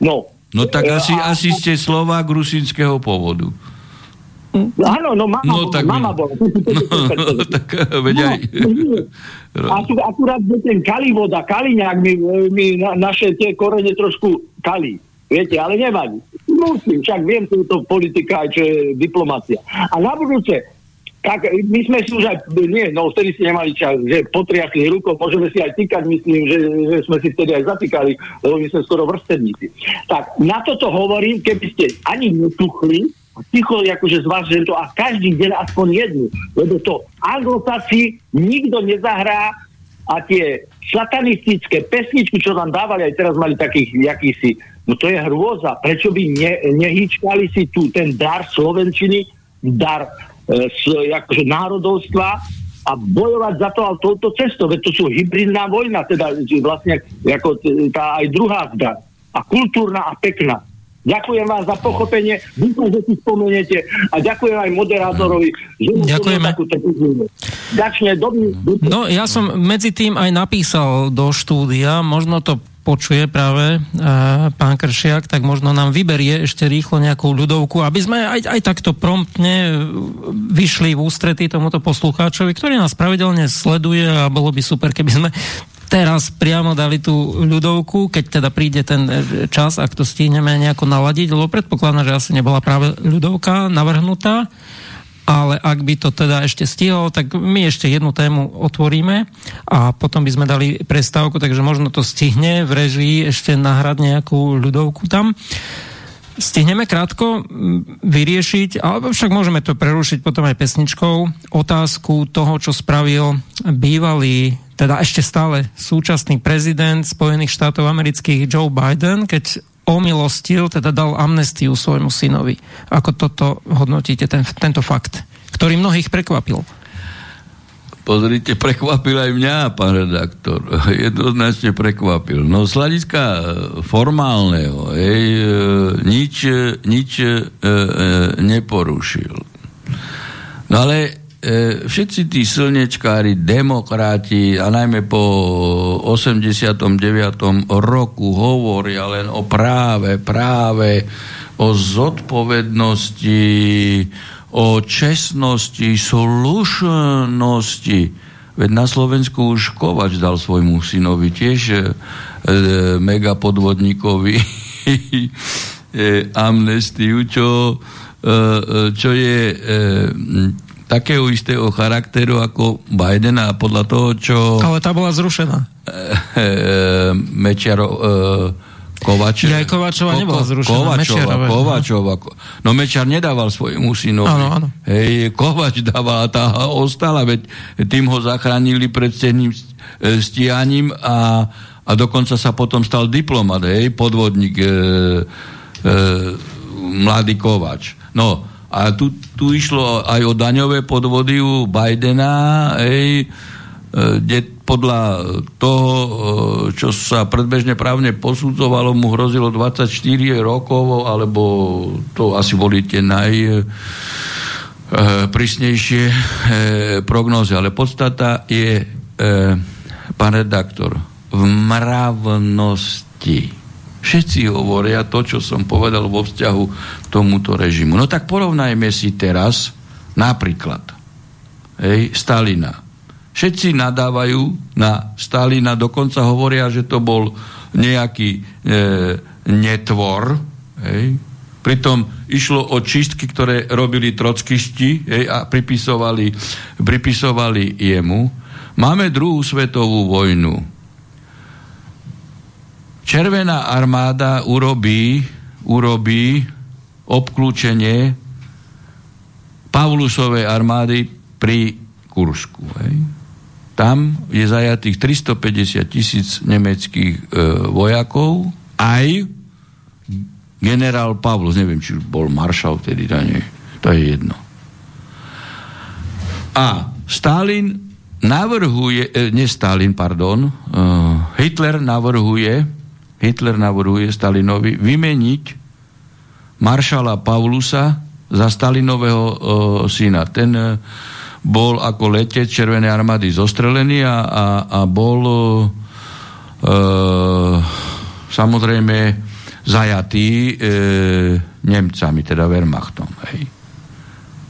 No, no tak asi, a, asi ste Slovák rusínskeho pôvodu. Áno, no mama, no, tak mama bola. No, tak veď aj. No. A tu akurát ten Kalivoda, Kaliňák mi, mi na, naše tie korene trošku kali. Viete, ale nevadí. Musím, však viem, je to politika, čo je diplomácia. A na budúce, tak my sme si už aj, nie, no vtedy si nemali čas, že potriakli rukou, môžeme si aj týkať, myslím, že, že sme si vtedy aj zatýkali, lebo my sme skoro vrstevníci. Tak na toto hovorím, keby ste ani netuchli, ticho akože zvažujem to a každý deň aspoň jednu, lebo to anglosasi nikto nezahrá a tie satanistické pesničky, čo tam dávali, aj teraz mali takých jakýsi, no to je hrôza. Prečo by ne, nehyčkali si tu ten dar Slovenčiny, dar e, akože národovstva a bojovať za to ale touto cestou, veď to sú hybridná vojna, teda vlastne ako tá aj druhá zda. A kultúrna a pekná. Ďakujem vám za pochopenie, dúfam, že si spomeniete a ďakujem aj moderátorovi, že Ďakujeme. Ďačne, dobrý, dobrý. No, ja som medzi tým aj napísal do štúdia, možno to počuje práve uh, pán Kršiak, tak možno nám vyberie ešte rýchlo nejakú ľudovku, aby sme aj, aj takto promptne vyšli v ústretí tomuto poslucháčovi, ktorý nás pravidelne sleduje a bolo by super, keby sme teraz priamo dali tú ľudovku, keď teda príde ten čas, ak to stihneme nejako naladiť, lebo predpokladám, že asi nebola práve ľudovka navrhnutá, ale ak by to teda ešte stihol, tak my ešte jednu tému otvoríme a potom by sme dali prestávku, takže možno to stihne v režii ešte nahrať nejakú ľudovku tam. Stihneme krátko vyriešiť, alebo však môžeme to prerušiť potom aj pesničkou, otázku toho, čo spravil bývalý teda ešte stále súčasný prezident Spojených štátov amerických Joe Biden, keď omilostil, teda dal amnestiu svojmu synovi. Ako toto hodnotíte, ten, tento fakt, ktorý mnohých prekvapil? Pozrite, prekvapil aj mňa, pán redaktor. Jednoznačne prekvapil. No z hľadiska e, formálneho, hej, e, nič, e, nič e, neporušil. No ale e, všetci tí slnečkári, demokrati a najmä po 89. roku hovoria len o práve, práve, o zodpovednosti, o čestnosti, slušnosti. Veď na Slovensku už Kovač dal svojmu synovi tiež e, e, mega podvodníkovi e, amnestiu, čo, e, e, čo je e, takého istého charakteru ako Biden a podľa toho, čo... Ale tá bola zrušená. E, e, Mečiaro... E, Kovače, ja aj Kovačova nebola zrušená. Kovačova, no. Kovačova. No Mečar nedával svojmu synovi. Áno, áno. Hej, Kovač dával a tá ostala, veď tým ho zachránili pred cenným e, stíhaním a, a dokonca sa potom stal diplomat, hej, podvodník e, e, mladý Kovač. No, a tu, tu išlo aj o daňové podvody u Bidena, hej, kde podľa toho, čo sa predbežne právne posudzovalo, mu hrozilo 24 rokov, alebo to asi boli tie naj e, prísnejšie e, prognózy. Ale podstata je, e, pán redaktor, v mravnosti. Všetci hovoria to, čo som povedal vo vzťahu k tomuto režimu. No tak porovnajme si teraz napríklad hej, Stalina Všetci nadávajú na Stalina, dokonca hovoria, že to bol nejaký e, netvor. Hej. Pritom išlo o čistky, ktoré robili trockisti hej, a pripisovali, pripisovali jemu. Máme druhú svetovú vojnu. Červená armáda urobí, urobí obklúčenie Pavlusovej armády pri Kursku. Hej tam je zajatých 350 tisíc nemeckých e, vojakov, aj generál Pavlos, neviem, či bol maršal vtedy, to, nie, to je jedno. A Stalin navrhuje, e, nie Stalin, pardon, e, Hitler navrhuje, Hitler navrhuje Stalinovi vymeniť maršala Paulusa za Stalinového e, syna. Ten e, bol ako letec Červenej armády zostrelený a, a, a bol e, samozrejme zajatý e, Nemcami, teda Wehrmachtom. Hej.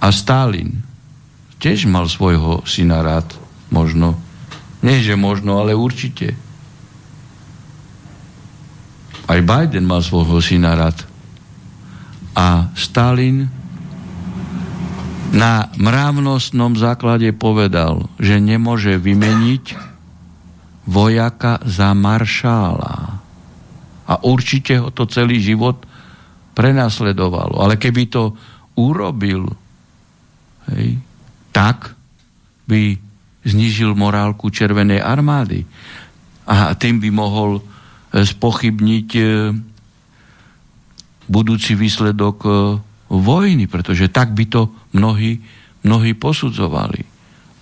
A Stalin tiež mal svojho syna rád, možno. Nie, že možno, ale určite. Aj Biden mal svojho syna rád. A Stalin na mravnostnom základe povedal, že nemôže vymeniť vojaka za maršála. A určite ho to celý život prenasledovalo. Ale keby to urobil, hej, tak by znížil morálku Červenej armády. A tým by mohol e, spochybniť e, budúci výsledok e, vojny, pretože tak by to mnohí, mnohí posudzovali.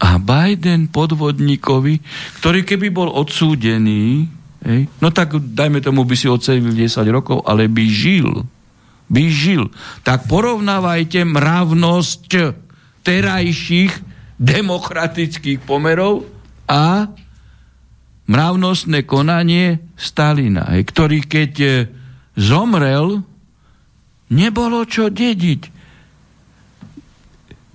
A Biden podvodníkovi, ktorý keby bol odsúdený, hej, no tak dajme tomu by si odsedil 10 rokov, ale by žil, by žil. Tak porovnávajte mravnosť terajších demokratických pomerov a mravnostné konanie Stalina, hej, ktorý keď eh, zomrel, Nebolo čo dediť.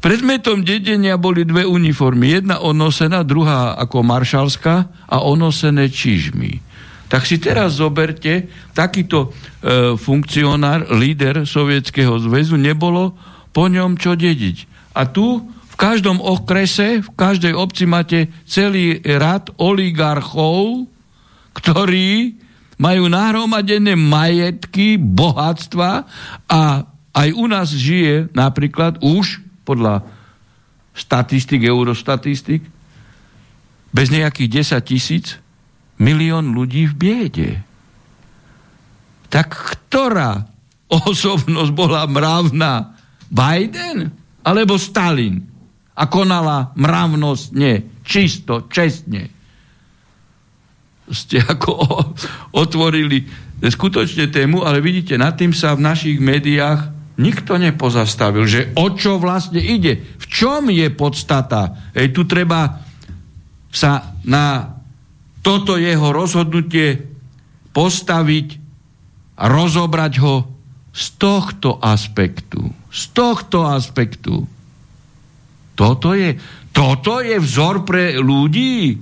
Predmetom dedenia boli dve uniformy. Jedna onosená, druhá ako maršalská a onosené čižmy. Tak si teraz zoberte, takýto e, funkcionár, líder Sovietskeho zväzu, nebolo po ňom čo dediť. A tu v každom okrese, v každej obci máte celý rad oligarchov, ktorí majú nahromadené majetky, bohatstva a aj u nás žije napríklad už podľa statistik, eurostatistik, bez nejakých 10 tisíc milión ľudí v biede. Tak ktorá osobnosť bola mravná? Biden alebo Stalin? a konala mravnostne, čisto, čestne. Ste ako otvorili skutočne tému, ale vidíte, nad tým sa v našich médiách nikto nepozastavil, že o čo vlastne ide, v čom je podstata. Ej, tu treba sa na toto jeho rozhodnutie postaviť a rozobrať ho z tohto aspektu. Z tohto aspektu. Toto je, toto je vzor pre ľudí.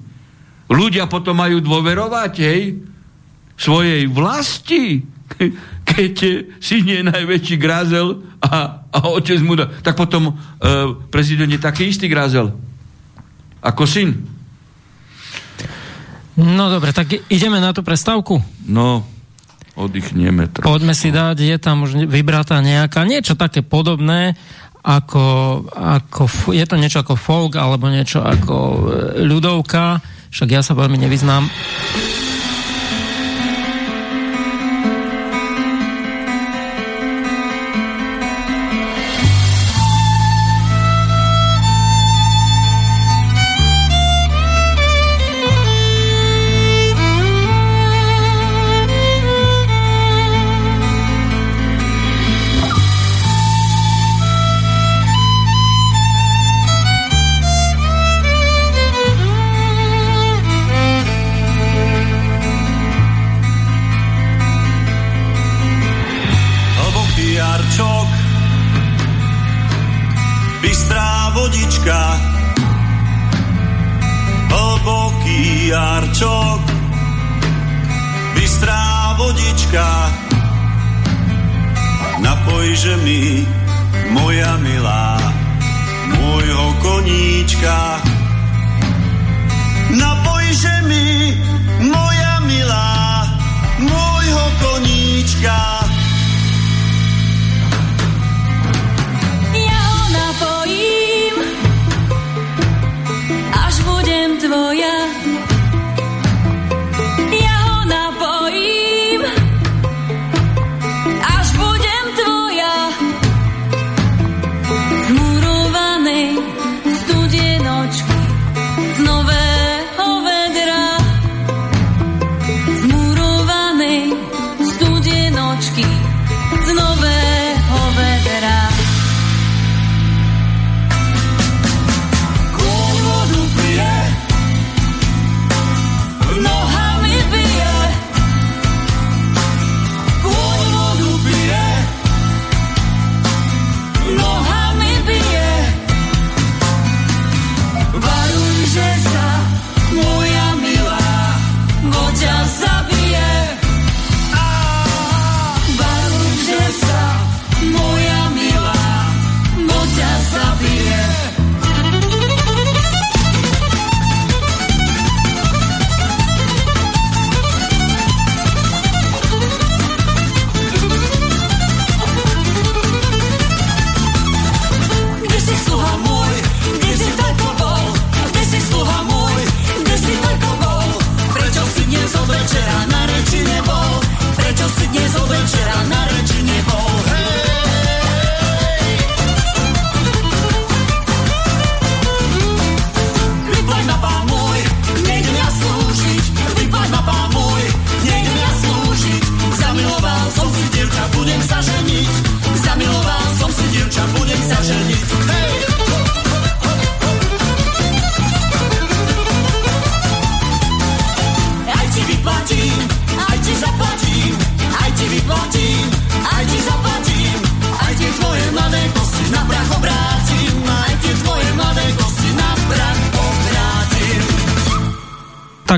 Ľudia potom majú dôverovať, hej, svojej vlasti, keď si nie najväčší grázel a, a otec mu dá. Tak potom e, prezident je taký istý grázel ako syn. No dobre, tak ideme na tú prestávku. No, oddychneme trošku. Poďme si dať, je tam už vybratá nejaká, niečo také podobné, ako, ako, je to niečo ako folk, alebo niečo ako e, ľudovka, však ja sa veľmi nevyznám.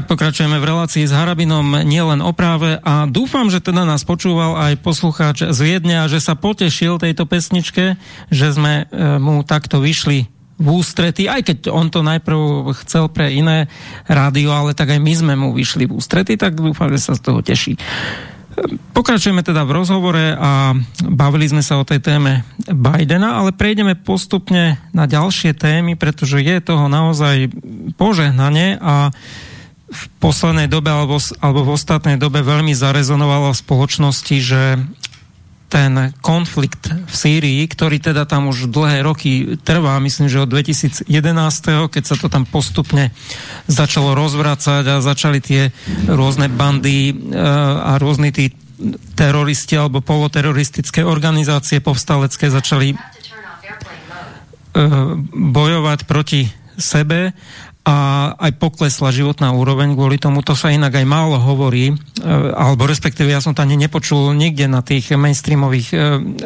Pokračujeme v relácii s Harabinom nielen o práve a dúfam, že teda nás počúval aj poslucháč z Viedne a že sa potešil tejto pesničke, že sme e, mu takto vyšli v ústrety, aj keď on to najprv chcel pre iné rádio, ale tak aj my sme mu vyšli v ústrety, tak dúfam, že sa z toho teší. Pokračujeme teda v rozhovore a bavili sme sa o tej téme Bidena, ale prejdeme postupne na ďalšie témy, pretože je toho naozaj požehnanie a v poslednej dobe alebo, alebo v ostatnej dobe veľmi zarezonovalo v spoločnosti, že ten konflikt v Sýrii, ktorý teda tam už dlhé roky trvá, myslím, že od 2011, keď sa to tam postupne začalo rozvracať a začali tie rôzne bandy e, a rôzni tí teroristi alebo poloteroristické organizácie povstalecké začali e, bojovať proti sebe a aj poklesla životná úroveň kvôli tomu. To sa inak aj málo hovorí, e, alebo respektíve ja som to ani nepočul nikde na tých mainstreamových e,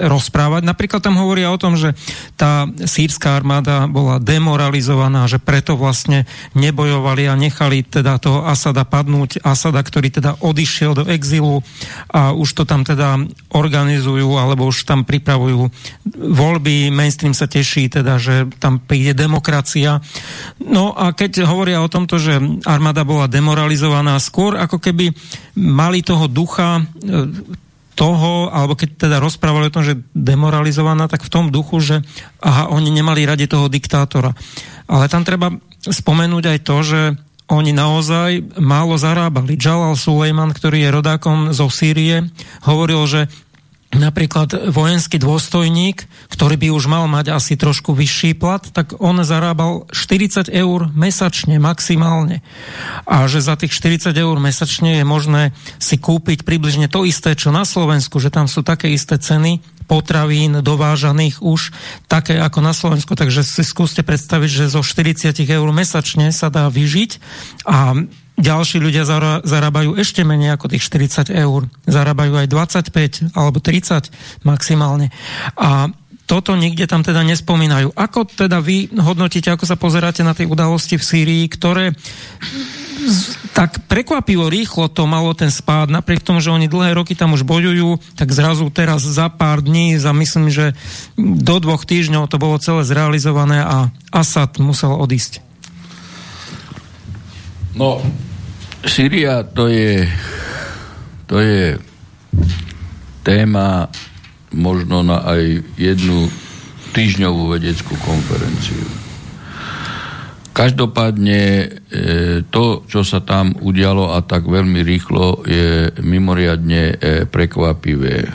rozprávať. Napríklad tam hovoria o tom, že tá sírska armáda bola demoralizovaná, že preto vlastne nebojovali a nechali teda toho Asada padnúť. Asada, ktorý teda odišiel do exilu a už to tam teda organizujú, alebo už tam pripravujú voľby. Mainstream sa teší teda, že tam príde demokracia. No a keď keď hovoria o tomto, že armáda bola demoralizovaná skôr, ako keby mali toho ducha e, toho, alebo keď teda rozprávali o tom, že demoralizovaná, tak v tom duchu, že aha, oni nemali radi toho diktátora. Ale tam treba spomenúť aj to, že oni naozaj málo zarábali. Jalal Sulejman, ktorý je rodákom zo Sýrie, hovoril, že napríklad vojenský dôstojník, ktorý by už mal mať asi trošku vyšší plat, tak on zarábal 40 eur mesačne maximálne. A že za tých 40 eur mesačne je možné si kúpiť približne to isté, čo na Slovensku, že tam sú také isté ceny potravín dovážaných už také ako na Slovensku, takže si skúste predstaviť, že zo 40 eur mesačne sa dá vyžiť a ďalší ľudia zarábajú ešte menej ako tých 40 eur. Zarábajú aj 25 alebo 30 maximálne. A toto nikde tam teda nespomínajú. Ako teda vy hodnotíte, ako sa pozeráte na tie udalosti v Sýrii, ktoré tak prekvapivo rýchlo to malo ten spád, napriek tomu, že oni dlhé roky tam už bojujú, tak zrazu teraz za pár dní, za myslím, že do dvoch týždňov to bolo celé zrealizované a Asad musel odísť. No, Syria to je, to je téma možno na aj jednu týždňovú vedeckú konferenciu. Každopádne e, to, čo sa tam udialo a tak veľmi rýchlo, je mimoriadne e, prekvapivé.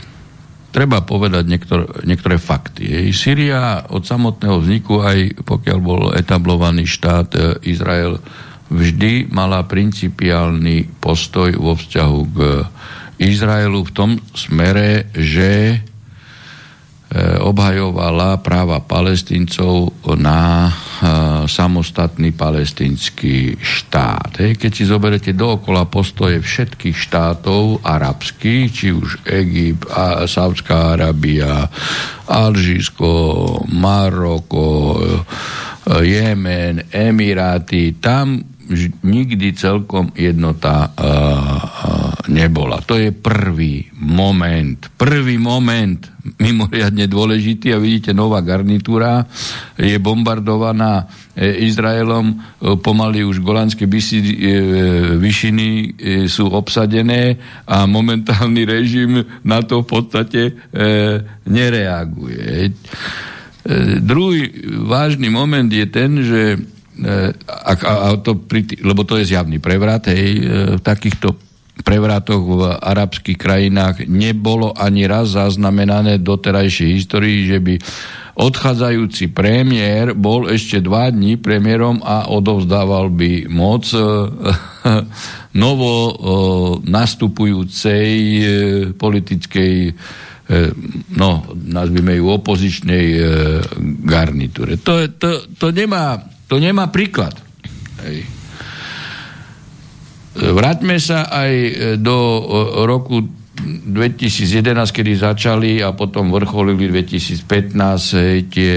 Treba povedať niektor, niektoré fakty. Syria od samotného vzniku, aj pokiaľ bol etablovaný štát e, Izrael, vždy mala principiálny postoj vo vzťahu k Izraelu v tom smere, že e, obhajovala práva palestíncov na e, samostatný palestínsky štát. Keď si zoberete dookola postoje všetkých štátov arabských, či už Egypt, Saudská Arábia, Alžírsko, Maroko, e, Jemen, Emiráty, tam nikdy celkom jednota uh, nebola. To je prvý moment. Prvý moment, mimoriadne dôležitý a vidíte, nová garnitúra je bombardovaná e, Izraelom, e, pomaly už golánske bysy, e, vyšiny sú obsadené a momentálny režim na to v podstate nereaguje. Druhý vážny moment je ten, že a, a to pri, lebo to je zjavný prevrat, hej, e, v takýchto prevratoch v arabských krajinách nebolo ani raz zaznamenané doterajšej histórii, že by odchádzajúci premiér bol ešte dva dní premiérom a odovzdával by moc e, novo nastupujúcej politickej no, nazvime ju opozičnej garnitúre. To, to, to nemá to nemá príklad. Hej. Vráťme sa aj e, do roku 2011, kedy začali a potom vrcholili 2015 hej, tie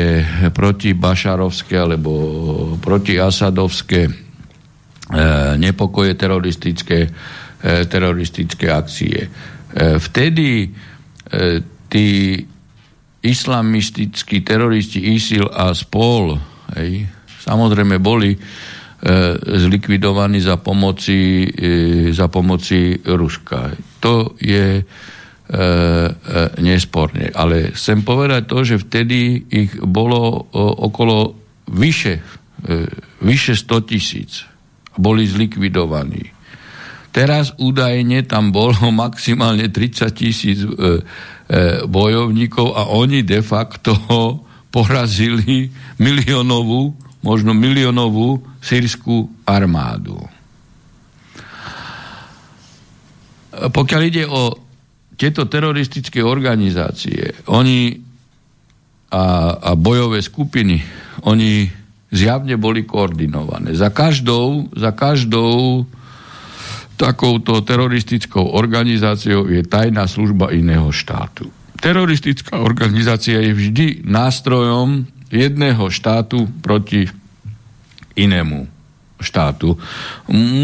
protibašarovské alebo protiasadovské e, nepokoje teroristické, e, teroristické akcie. Vtedy tí islamistickí teroristi ISIL a spol hej, samozrejme boli e, zlikvidovaní za pomoci, e, za pomoci Ruska. To je e, e, nesporne. Ale chcem povedať to, že vtedy ich bolo o, okolo vyše, e, vyše 100 tisíc. Boli zlikvidovaní. Teraz údajne tam bolo maximálne 30 tisíc e, bojovníkov a oni de facto porazili miliónovú, možno miliónovú sírskú armádu. Pokiaľ ide o tieto teroristické organizácie, oni a, a bojové skupiny, oni zjavne boli koordinované. Za každou, za každou takouto teroristickou organizáciou je tajná služba iného štátu. Teroristická organizácia je vždy nástrojom jedného štátu proti inému štátu.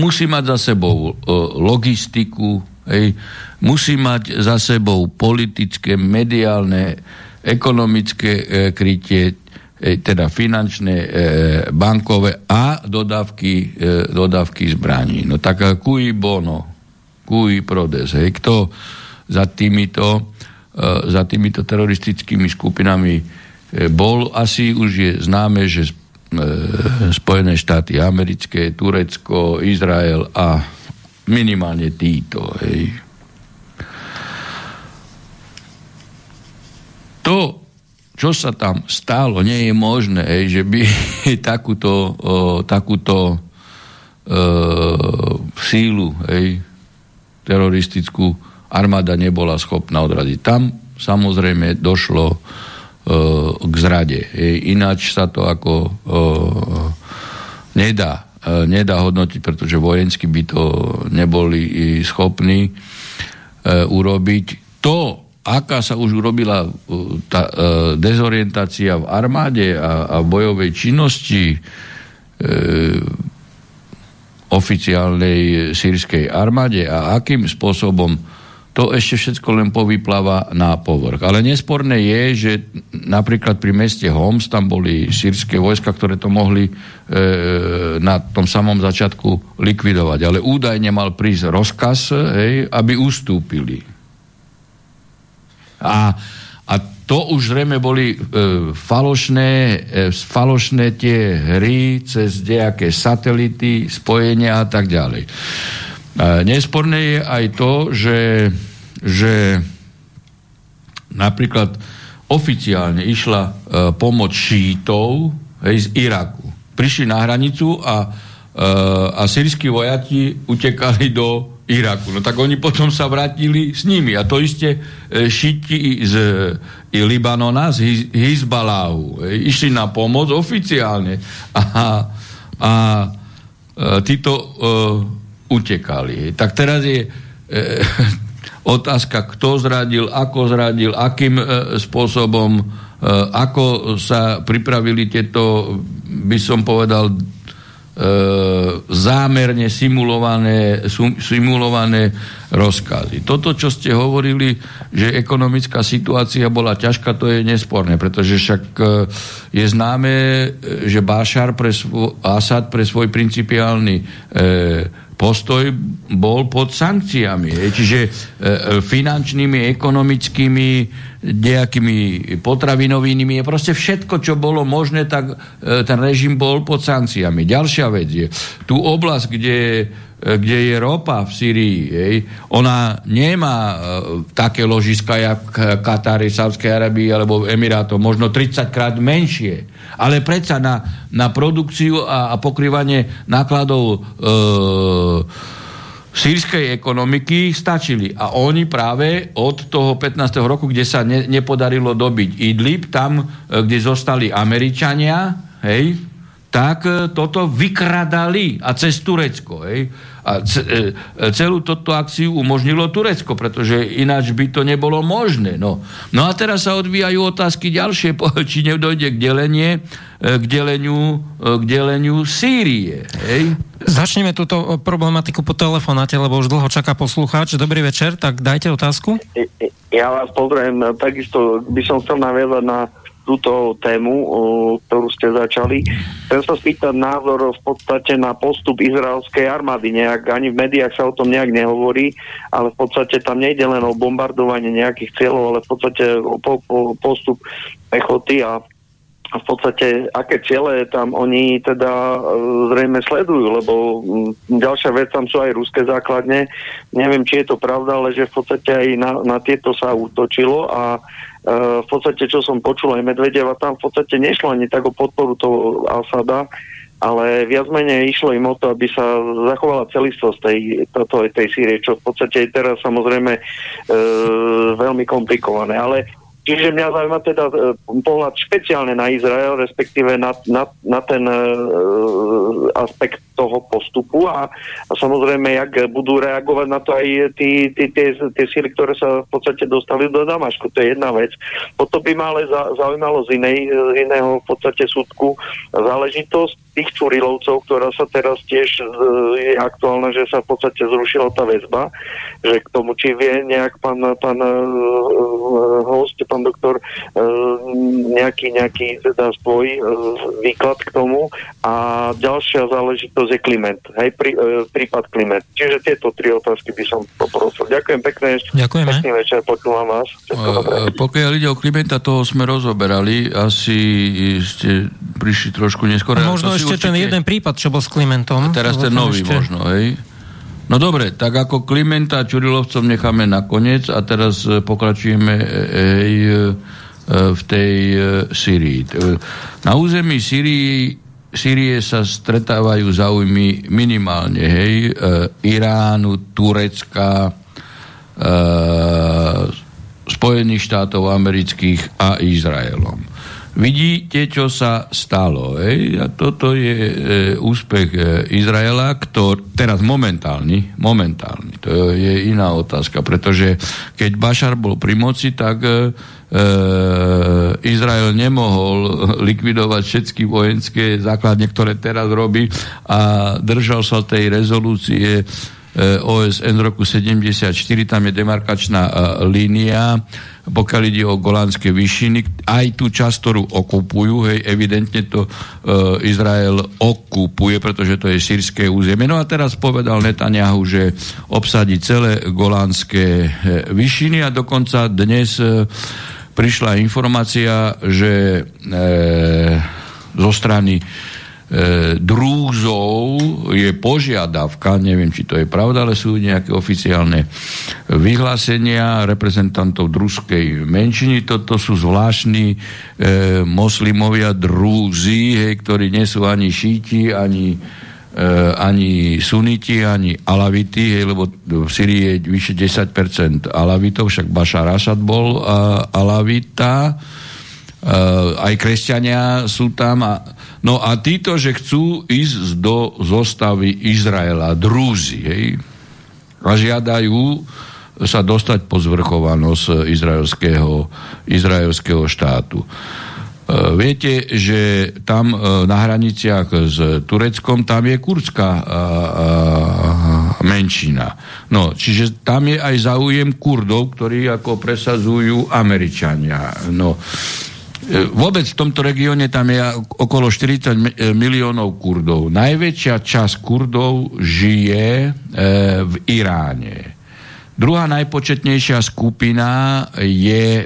Musí mať za sebou e, logistiku, hej, musí mať za sebou politické, mediálne, ekonomické e, krytie, e, teda finančné, bankové a dodávky, dodávky zbraní. No tak cui bono, cui prodes, hej, kto za týmito za týmito teroristickými skupinami bol. Asi už je známe, že Spojené štáty americké, Turecko, Izrael a minimálne títo. Hej. To, čo sa tam stalo, nie je možné, hej, že by takúto, o, takúto e, sílu hej, teroristickú armáda nebola schopná odraziť. Tam samozrejme došlo e, k zrade. E, ináč sa to ako e, nedá, e, nedá hodnotiť, pretože vojensky by to neboli schopní e, urobiť. To, aká sa už urobila e, tá e, dezorientácia v armáde a, a bojovej činnosti e, oficiálnej sírskej armáde a akým spôsobom to ešte všetko len povypláva na povrch. Ale nesporné je, že napríklad pri meste Homs tam boli sírske vojska, ktoré to mohli e, na tom samom začiatku likvidovať. Ale údajne mal prísť rozkaz, hej, aby ustúpili. A, a to už zrejme boli e, falošné, e, falošné tie hry cez nejaké satelity, spojenia a tak ďalej. Nesporné je aj to, že, že napríklad oficiálne išla e, pomoc šítov hej, z Iraku. Prišli na hranicu a, e, a sírsky vojaci utekali do Iraku. No tak oni potom sa vrátili s nimi. A to isté e, šíti z Libanona, z. E, išli na pomoc oficiálne. A, a e, títo e, utekali. Tak teraz je e, otázka, kto zradil, ako zradil, akým e, spôsobom, e, ako sa pripravili tieto, by som povedal, E, zámerne simulované, simulované rozkazy. Toto, čo ste hovorili, že ekonomická situácia bola ťažká, to je nesporné, pretože však e, je známe, e, že Bášar pre svo, Asad pre svoj principiálny e, postoj bol pod sankciami. Čiže e, finančnými, ekonomickými, nejakými potravinovými, je proste všetko, čo bolo možné, tak e, ten režim bol pod sankciami. Ďalšia vec je, tú oblasť, kde kde je ropa v Syrii, jej, ona nemá e, také ložiska, jak Katary, Sávskej Arabii alebo Emirátov, možno 30 krát menšie. Ale predsa na, na produkciu a, a pokrývanie nákladov e, sírskej ekonomiky stačili. A oni práve od toho 15. roku, kde sa ne, nepodarilo dobiť Idlib, tam, e, kde zostali Američania, hej, tak e, toto vykradali a cez Turecko. Hej. A e, celú túto akciu umožnilo Turecko, pretože ináč by to nebolo možné. No, no a teraz sa odvíjajú otázky ďalšie, či nedojde k, delenie, e, k, deleniu, e, k deleniu Sýrie. Hej? Začneme túto problematiku po telefonáte, lebo už dlho čaká poslucháč. Dobrý večer, tak dajte otázku. Ja vás pozdravujem, takisto by som chcel naviazať na túto tému, ktorú ste začali. Chcem sa spýtať názor v podstate na postup izraelskej armády. Nejak, ani v médiách sa o tom nejak nehovorí, ale v podstate tam nejde len o bombardovanie nejakých cieľov, ale v podstate o po, po, postup pechoty a v podstate, aké ciele tam oni teda e, zrejme sledujú, lebo mm, ďalšia vec, tam sú aj ruské základne. Neviem, či je to pravda, ale že v podstate aj na, na tieto sa útočilo a e, v podstate, čo som počul aj Medvedeva, tam v podstate nešlo ani tak o podporu toho Asada, ale viac menej išlo im o to, aby sa zachovala celistvosť tej, toto, tej Sýrie, čo v podstate je teraz samozrejme e, veľmi komplikované. Ale Čiže mňa zaujíma teda e, pohľad špeciálne na Izrael, respektíve na, na, na ten e, aspekt toho postupu a, a samozrejme, jak budú reagovať na to aj tie, síly, ktoré sa v podstate dostali do Damašku. To je jedna vec. Potom by ma ale za, zaujímalo z, inej, z iného v podstate súdku záležitosť tých Čurilovcov, ktorá sa teraz tiež e, je aktuálna, že sa v podstate zrušila tá väzba, že k tomu, či vie nejak pán, pán uh, host, pán doktor, nejaký, nejaký teda svoj výklad k tomu a ďalšia záležitosť je Kliment, hej, prí, e, prípad Kliment. Čiže tieto tri otázky by som poprosil. Ďakujem pekne, Ďakujeme. pekný večer, počúvam vás. Uh, pokiaľ ide o Klimenta, toho sme rozoberali, asi ste prišli trošku neskôr. A možno ešte určite... ten jeden prípad, čo bol s Klimentom. A teraz ten nový ešte... možno, hej? No dobre, tak ako Klimenta Čurilovcom necháme nakoniec a teraz e, pokračujeme e, ej, v tej Syrii. Na území Syrii Sýrie sa stretávajú záujmy minimálne, hej, e, Iránu, Turecka, e, Spojených štátov amerických a Izraelom. Vidíte, čo sa stalo. Hej? A toto je e, úspech e, Izraela, ktorý teraz momentálny, momentálny, to je iná otázka, pretože keď Bašar bol pri moci, tak e, Izrael nemohol likvidovať všetky vojenské základne, ktoré teraz robí a držal sa tej rezolúcie e, OSN roku 74, tam je demarkačná e, línia, pokiaľ ide o golánske vyšiny, aj tú časť, ktorú okupujú, hej, evidentne to e, Izrael okupuje, pretože to je sírske územie. No a teraz povedal Netanyahu, že obsadí celé golánske e, vyšiny a dokonca dnes e, prišla informácia, že e, zo strany e, drúzov je požiadavka, neviem, či to je pravda, ale sú nejaké oficiálne vyhlásenia reprezentantov druskej menšiny. Toto sú zvláštni e, moslimovia drúzy, hej, ktorí nie sú ani šíti, ani ani suniti, ani alaviti, hej, lebo v Syrii je vyše 10% alavitov, však Bašar Asad bol uh, alavita, uh, aj kresťania sú tam. A, no a títo, že chcú ísť do zostavy Izraela, drúzi, hej, a žiadajú sa dostať pod zvrchovanosť izraelského, izraelského štátu. E, viete, že tam e, na hraniciach s Tureckom tam je kurdská e, menšina. No, čiže tam je aj záujem Kurdov, ktorí ako presazujú Američania. No, Vôbec v tomto regióne tam je okolo 40 miliónov Kurdov. Najväčšia časť Kurdov žije e, v Iráne. Druhá najpočetnejšia skupina je e,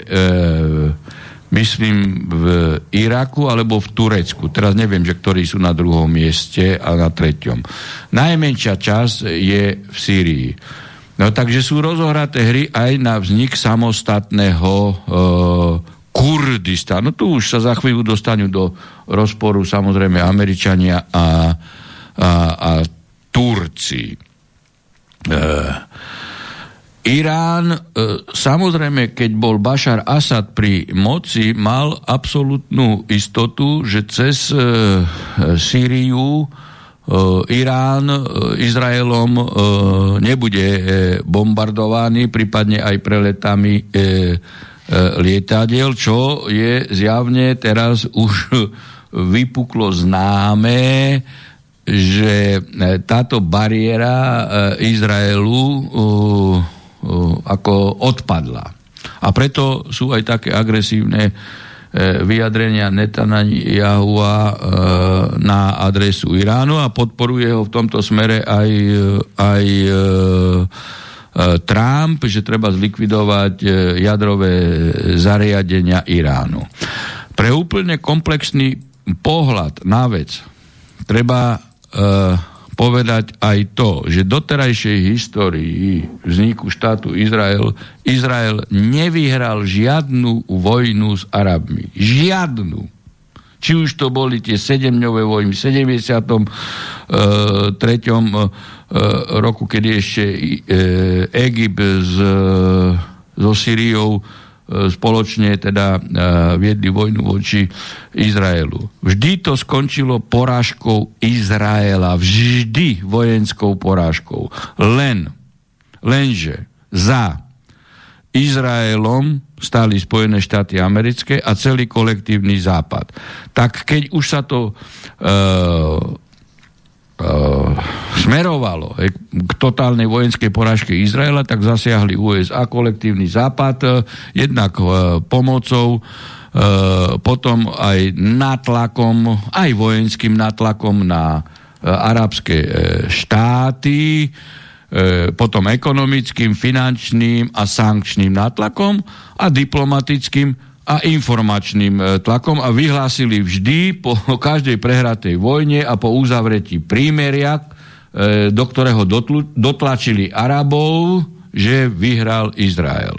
myslím v Iraku alebo v Turecku. Teraz neviem, že ktorí sú na druhom mieste a na treťom. Najmenšia časť je v Sýrii. No takže sú rozohraté hry aj na vznik samostatného e, Kurdistanu. Tu už sa za chvíľu dostanú do rozporu samozrejme Američania a, a, a Turci. E, Irán, e, samozrejme, keď bol Bašar Asad pri moci, mal absolútnu istotu, že cez e, Sýriu e, Irán Izraelom nebude bombardovaný, prípadne aj preletami lietadiel, čo je zjavne teraz už vypuklo známe, že táto bariéra Izraelu ako odpadla. A preto sú aj také agresívne e, vyjadrenia Netanyahua e, na adresu Iránu a podporuje ho v tomto smere aj, aj Trump, že treba zlikvidovať jadrové zariadenia Iránu. Pre úplne komplexný pohľad na vec treba povedať aj to, že doterajšej histórii vzniku štátu Izrael Izrael nevyhral žiadnu vojnu s Arabmi. Žiadnu. Či už to boli tie sedemňové vojny v 73. E, roku, kedy ešte e, Egypt s, so Syriou E, spoločne teda e, viedli vojnu voči Izraelu. Vždy to skončilo porážkou Izraela. Vždy vojenskou porážkou. Len, lenže za Izraelom stáli Spojené štáty americké a celý kolektívny západ. Tak keď už sa to e, smerovalo hej, k totálnej vojenskej porážke Izraela, tak zasiahli USA, kolektívny západ, uh, jednak uh, pomocou, potom aj natlakom, aj vojenským natlakom na arabské štáty, potom ekonomickým, finančným a sankčným natlakom a diplomatickým a informačným e, tlakom a vyhlásili vždy po každej prehratej vojne a po uzavretí prímeria, e, do ktorého dotlačili Arabov, že vyhral Izrael.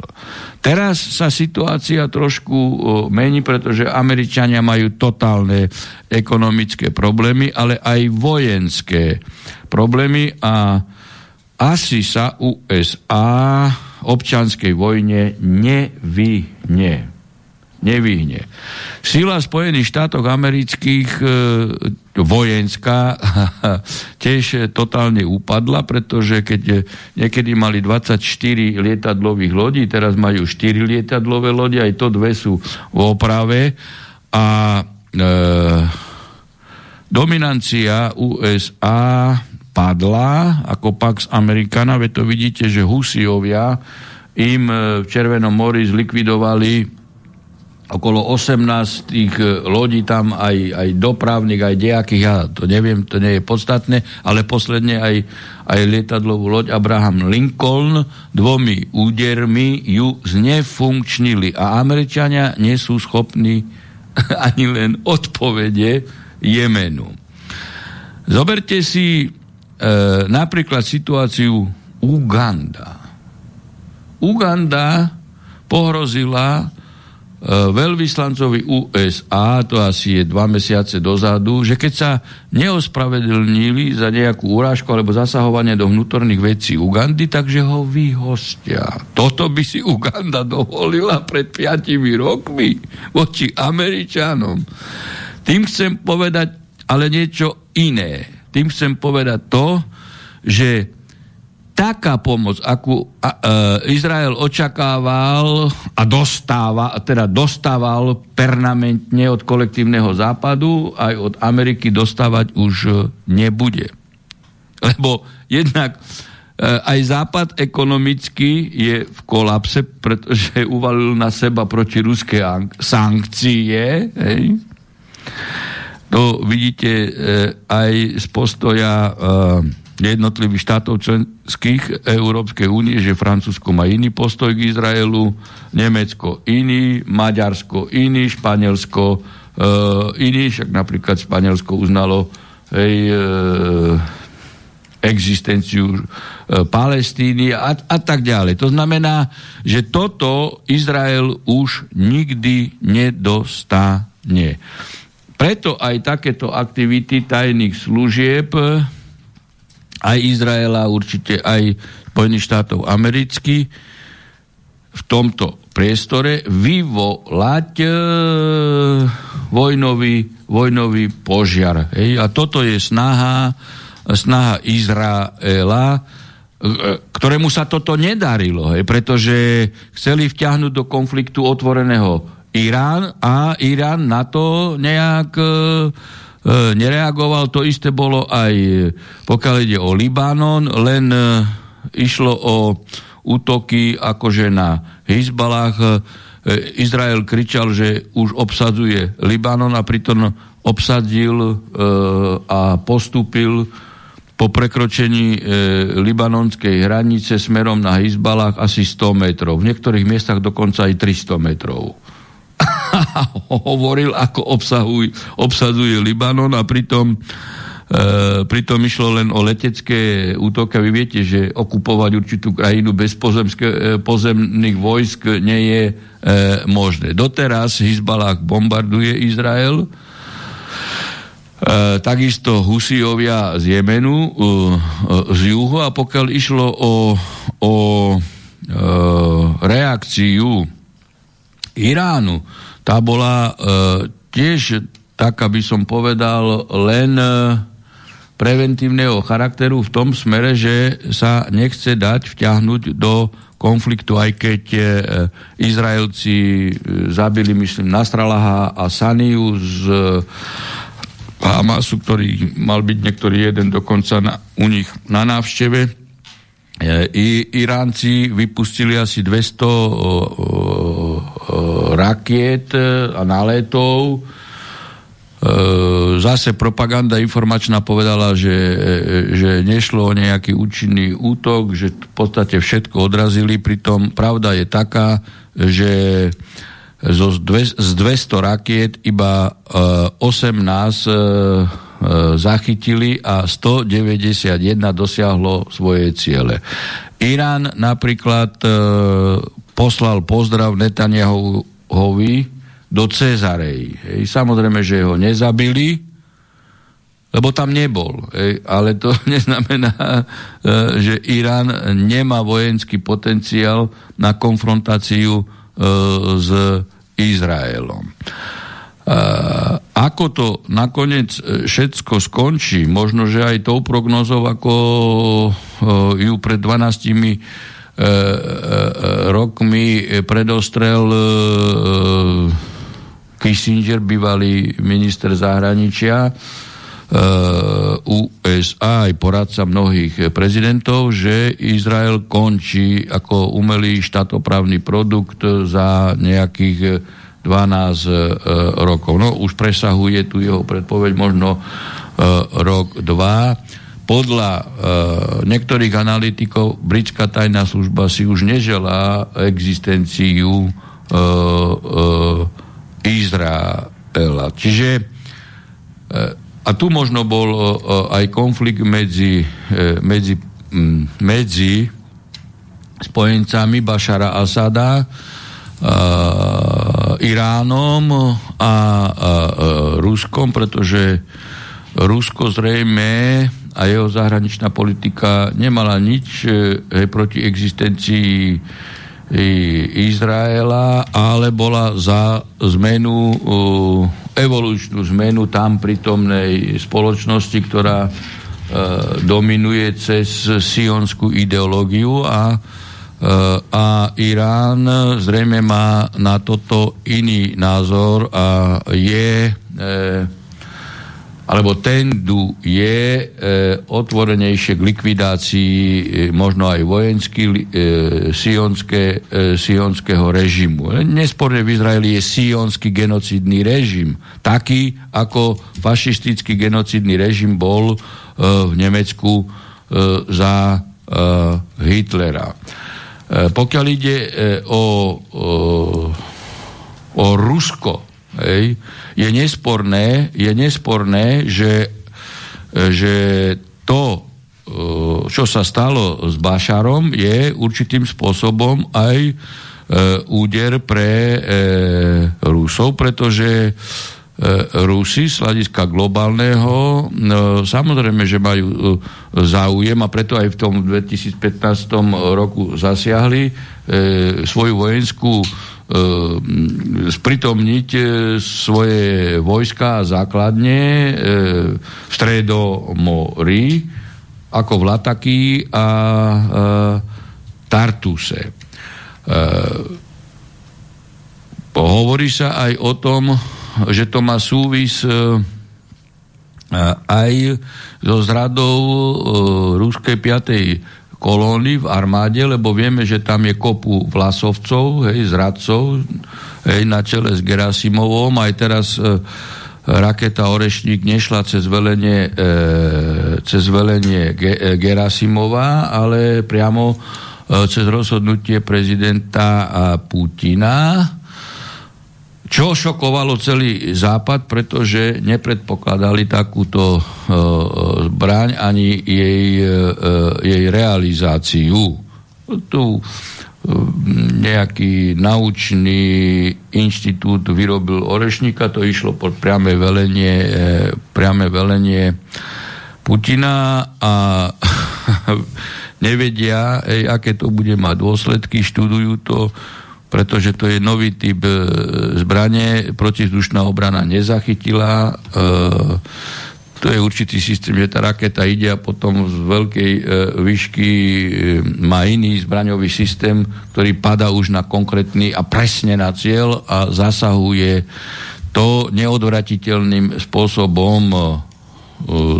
Teraz sa situácia trošku mení, pretože Američania majú totálne ekonomické problémy, ale aj vojenské problémy a asi sa USA občanskej vojne nevyhne nevyhne. Sila Spojených štátov amerických e, vojenská tiež totálne upadla, pretože keď niekedy mali 24 lietadlových lodí, teraz majú 4 lietadlové lodi, aj to dve sú v oprave a e, dominancia USA padla ako Pax Americana, veď to vidíte, že Husiovia im v Červenom mori zlikvidovali okolo 18 tých e, lodí tam aj, aj dopravných, aj nejakých, ja to neviem, to nie je podstatné, ale posledne aj, aj lietadlovú loď Abraham Lincoln dvomi údermi ju znefunkčnili a Američania nie sú schopní ani len odpovede Jemenu. Zoberte si e, napríklad situáciu Uganda. Uganda pohrozila veľvyslancovi USA, to asi je dva mesiace dozadu, že keď sa neospravedlnili za nejakú urážku alebo zasahovanie do vnútorných vecí Ugandy, takže ho vyhostia. Toto by si Uganda dovolila pred piatimi rokmi voči Američanom. Tým chcem povedať ale niečo iné. Tým chcem povedať to, že taká pomoc, akú e, Izrael očakával a dostáva, teda dostával permanentne od kolektívneho západu, aj od Ameriky dostávať už e, nebude. Lebo jednak e, aj západ ekonomicky je v kolapse, pretože uvalil na seba proti ruské sankcie. Hej. To vidíte e, aj z postoja e, jednotlivých štátov členských Európskej únie, že Francúzsko má iný postoj k Izraelu, Nemecko iný, Maďarsko iný, Španielsko e, iný, však napríklad Španielsko uznalo hej, e, existenciu e, Palestíny a, a tak ďalej. To znamená, že toto Izrael už nikdy nedostane. Preto aj takéto aktivity tajných služieb aj Izraela, určite aj Spojených štátov amerických v tomto priestore vyvolať e, vojnový, vojnový požiar. Hej? A toto je snaha, snaha Izraela, e, ktorému sa toto nedarilo, hej? pretože chceli vťahnuť do konfliktu otvoreného Irán a Irán na to nejak e, nereagoval. To isté bolo aj pokiaľ ide o Libanon, len e, išlo o útoky akože na Hizbalách. E, Izrael kričal, že už obsadzuje Libanon a pritom obsadil a postúpil po prekročení e, libanonskej hranice smerom na Hizbalách asi 100 metrov. V niektorých miestach dokonca aj 300 metrov. hovoril, ako obsahuj, obsadzuje Libanon a pritom E, pritom išlo len o letecké útoky. Vy viete, že okupovať určitú krajinu bez e, pozemných vojsk nie je e, možné. Doteraz Hizbalah bombarduje Izrael, E, takisto Husijovia z Jemenu, e, z juhu a pokiaľ išlo o, o e, reakciu Iránu, tá bola e, tiež tak, aby som povedal, len preventívneho charakteru v tom smere, že sa nechce dať vťahnuť do konfliktu, aj keď e, Izraelci e, zabili, myslím, Nastralaha a Saniu z e, Hamasu, ktorý mal byť niektorý jeden dokonca na, u nich na návšteve. E, I, Iránci vypustili asi 200 o, o, rakiet a náletov E, zase propaganda informačná povedala, že, e, že nešlo o nejaký účinný útok, že v podstate všetko odrazili, pritom pravda je taká, že zo z 200 rakiet iba 18 e, zachytili a 191 dosiahlo svoje ciele. Irán napríklad poslal pozdrav Netanyahuovi, do Cezarej. Hej. Samozrejme, že ho nezabili, lebo tam nebol. Hej. Ale to neznamená, e, že Irán nemá vojenský potenciál na konfrontáciu e, s Izraelom. Ako to nakoniec všetko skončí, možno, že aj tou prognozou, ako e, ju pred 12 rokmi predostrel Kissinger, bývalý minister zahraničia USA, aj poradca mnohých prezidentov, že Izrael končí ako umelý štátoprávny produkt za nejakých 12 uh, rokov. No už presahuje tu jeho predpoveď možno rok, dva. Podľa uh, niektorých analytikov britská tajná služba si už neželá existenciu uh, uh, Izraela. Čiže e, a tu možno bol e, aj konflikt medzi, e, medzi, medzi spojencami Bašara Asada, Iránom a, Ruskom, pretože Rusko zrejme a jeho zahraničná politika nemala nič proti existencii Izraela, ale bola za zmenu, evolučnú zmenu tam prítomnej spoločnosti, ktorá e, dominuje cez sionskú ideológiu a, e, a Irán zrejme má na toto iný názor a je e, alebo tendu je e, otvorenejšie k likvidácii e, možno aj vojenský e, sionské, e, sionského režimu. Nesporne v Izraeli je sionský genocidný režim, taký ako fašistický genocidný režim bol e, v Nemecku e, za e, Hitlera. E, pokiaľ ide e, o, o, o Rusko, hej, je nesporné, je nesporné, že, že to, e, čo sa stalo s Bašarom, je určitým spôsobom aj e, úder pre e, Rusov, pretože Rusi z hľadiska globálneho, samozrejme, že majú záujem a preto aj v tom 2015 roku zasiahli svoju vojenskú E, spritomniť e, svoje vojska a základne e, v Stredomori ako v Lataky a Tartuse. Hovorí sa aj o tom, že to má súvis aj so zradou Ruskej 5 kolóny v armáde, lebo vieme, že tam je kopu vlasovcov, hej, zradcov, hej, na čele s Gerasimovom. Aj teraz e, raketa Orešník nešla cez velenie, e, cez velenie Ge, e, Gerasimova, ale priamo e, cez rozhodnutie prezidenta Putina. Čo šokovalo celý západ, pretože nepredpokladali takúto e, zbraň ani jej, e, jej realizáciu. Tu e, nejaký naučný inštitút vyrobil orešníka, to išlo pod priame velenie, e, priame velenie Putina a nevedia, ej, aké to bude mať dôsledky, študujú to, pretože to je nový typ e, zbranie, protizdušná obrana nezachytila. E, to je určitý systém, že tá raketa ide a potom z veľkej e, výšky e, má iný zbraňový systém, ktorý pada už na konkrétny a presne na cieľ a zasahuje to neodvratiteľným spôsobom e,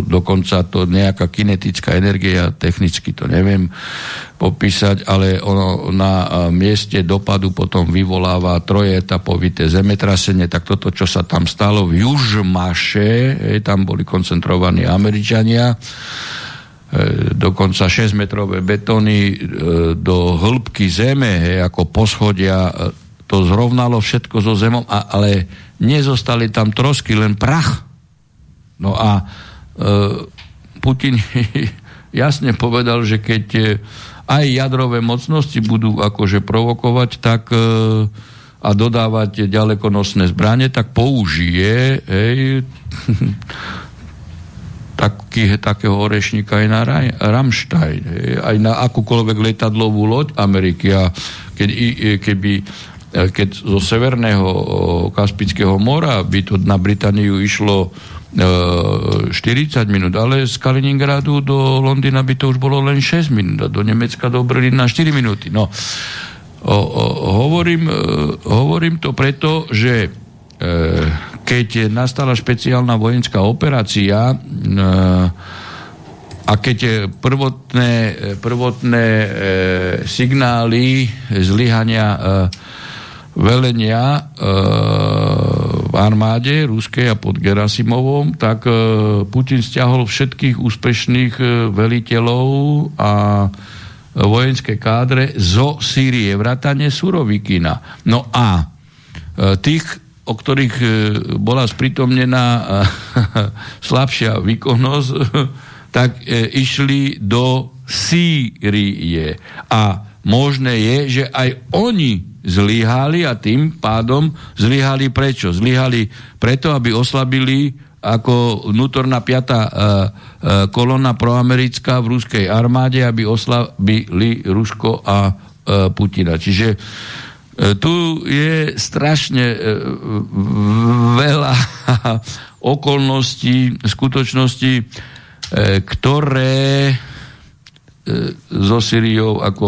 dokonca to nejaká kinetická energia, technicky to neviem popísať, ale ono na mieste dopadu potom vyvoláva trojetapovité zemetrasenie, tak toto, čo sa tam stalo v Južmaše, tam boli koncentrovaní Američania, e, dokonca 6-metrové betóny e, do hĺbky zeme, ako poschodia, e, to zrovnalo všetko so zemou, ale nezostali tam trosky, len prach. No a Putin jasne povedal, že keď aj jadrové mocnosti budú akože provokovať, tak e, a dodávať ďalekonosné zbranie, tak použije hej, taký, takého orešníka aj na Ramstein, hej, aj na akúkoľvek letadlovú loď Ameriky. A keď, keby e, keď zo severného Kaspického mora by to na Britániu išlo 40 e, minút, ale z Kaliningradu do Londýna by to už bolo len 6 minút a do Nemecka do Berlína 4 minúty. No, o, o, hovorím, e, hovorím to preto, že e, keď nastala špeciálna vojenská operácia a keď prvotné, prvotné signály zlyhania velenia armáde ruskej a pod Gerasimovom, tak e, Putin stiahol všetkých úspešných e, veliteľov a vojenské kádre zo Sýrie, vrátane Surovikina. No a e, tých, o ktorých bola spritomnená slabšia výkonnosť, tak išli do Sýrie. A možné je, že aj oni zlyhali a tým pádom zlyhali prečo? Zlyhali preto, aby oslabili ako vnútorná piata uh, uh, kolona proamerická v ruskej armáde, aby oslabili Rusko a uh, Putina. Čiže uh, tu je strašne uh, veľa okolností, skutočností, uh, ktoré uh, so Syriou ako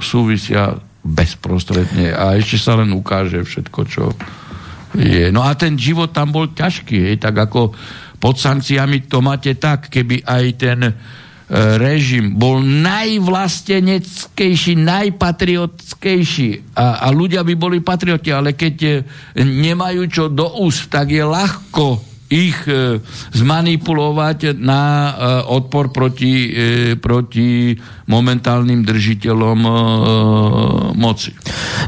súvisia bezprostredne a ešte sa len ukáže všetko, čo je. No a ten život tam bol ťažký, hej, tak ako pod sankciami to máte tak, keby aj ten e, režim bol najvlasteneckejší, najpatriotskejší a, a ľudia by boli patrioti, ale keď e, nemajú čo do úst, tak je ľahko ich e, zmanipulovať na e, odpor proti, e, proti momentálnym držiteľom e, moci.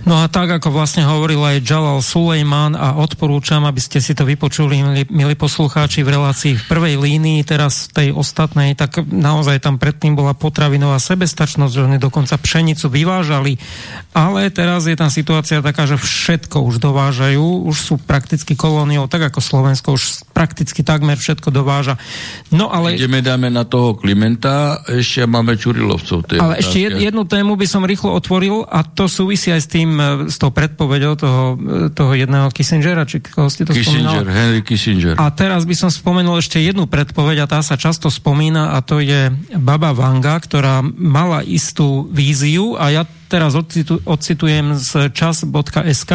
No a tak, ako vlastne hovoril aj Jalal Sulejman a odporúčam, aby ste si to vypočuli, milí, milí poslucháči, v relácii v prvej línii, teraz tej ostatnej, tak naozaj tam predtým bola potravinová sebestačnosť, že oni dokonca pšenicu vyvážali, ale teraz je tam situácia taká, že všetko už dovážajú, už sú prakticky kolóniou, tak ako Slovensko už prakticky takmer všetko dováža. No ale... Ideme dáme na toho Klimenta, ešte máme Čurilovcov. Ale ešte jed, jednu tému by som rýchlo otvoril a to súvisí aj s tým, e, s tou predpovedou toho, e, toho jedného Kissingera, či koho ste to Kissinger, spomínal? Henry Kissinger. A teraz by som spomenul ešte jednu predpoveď a tá sa často spomína a to je Baba Vanga, ktorá mala istú víziu a ja teraz odcitu, odcitujem z čas.sk.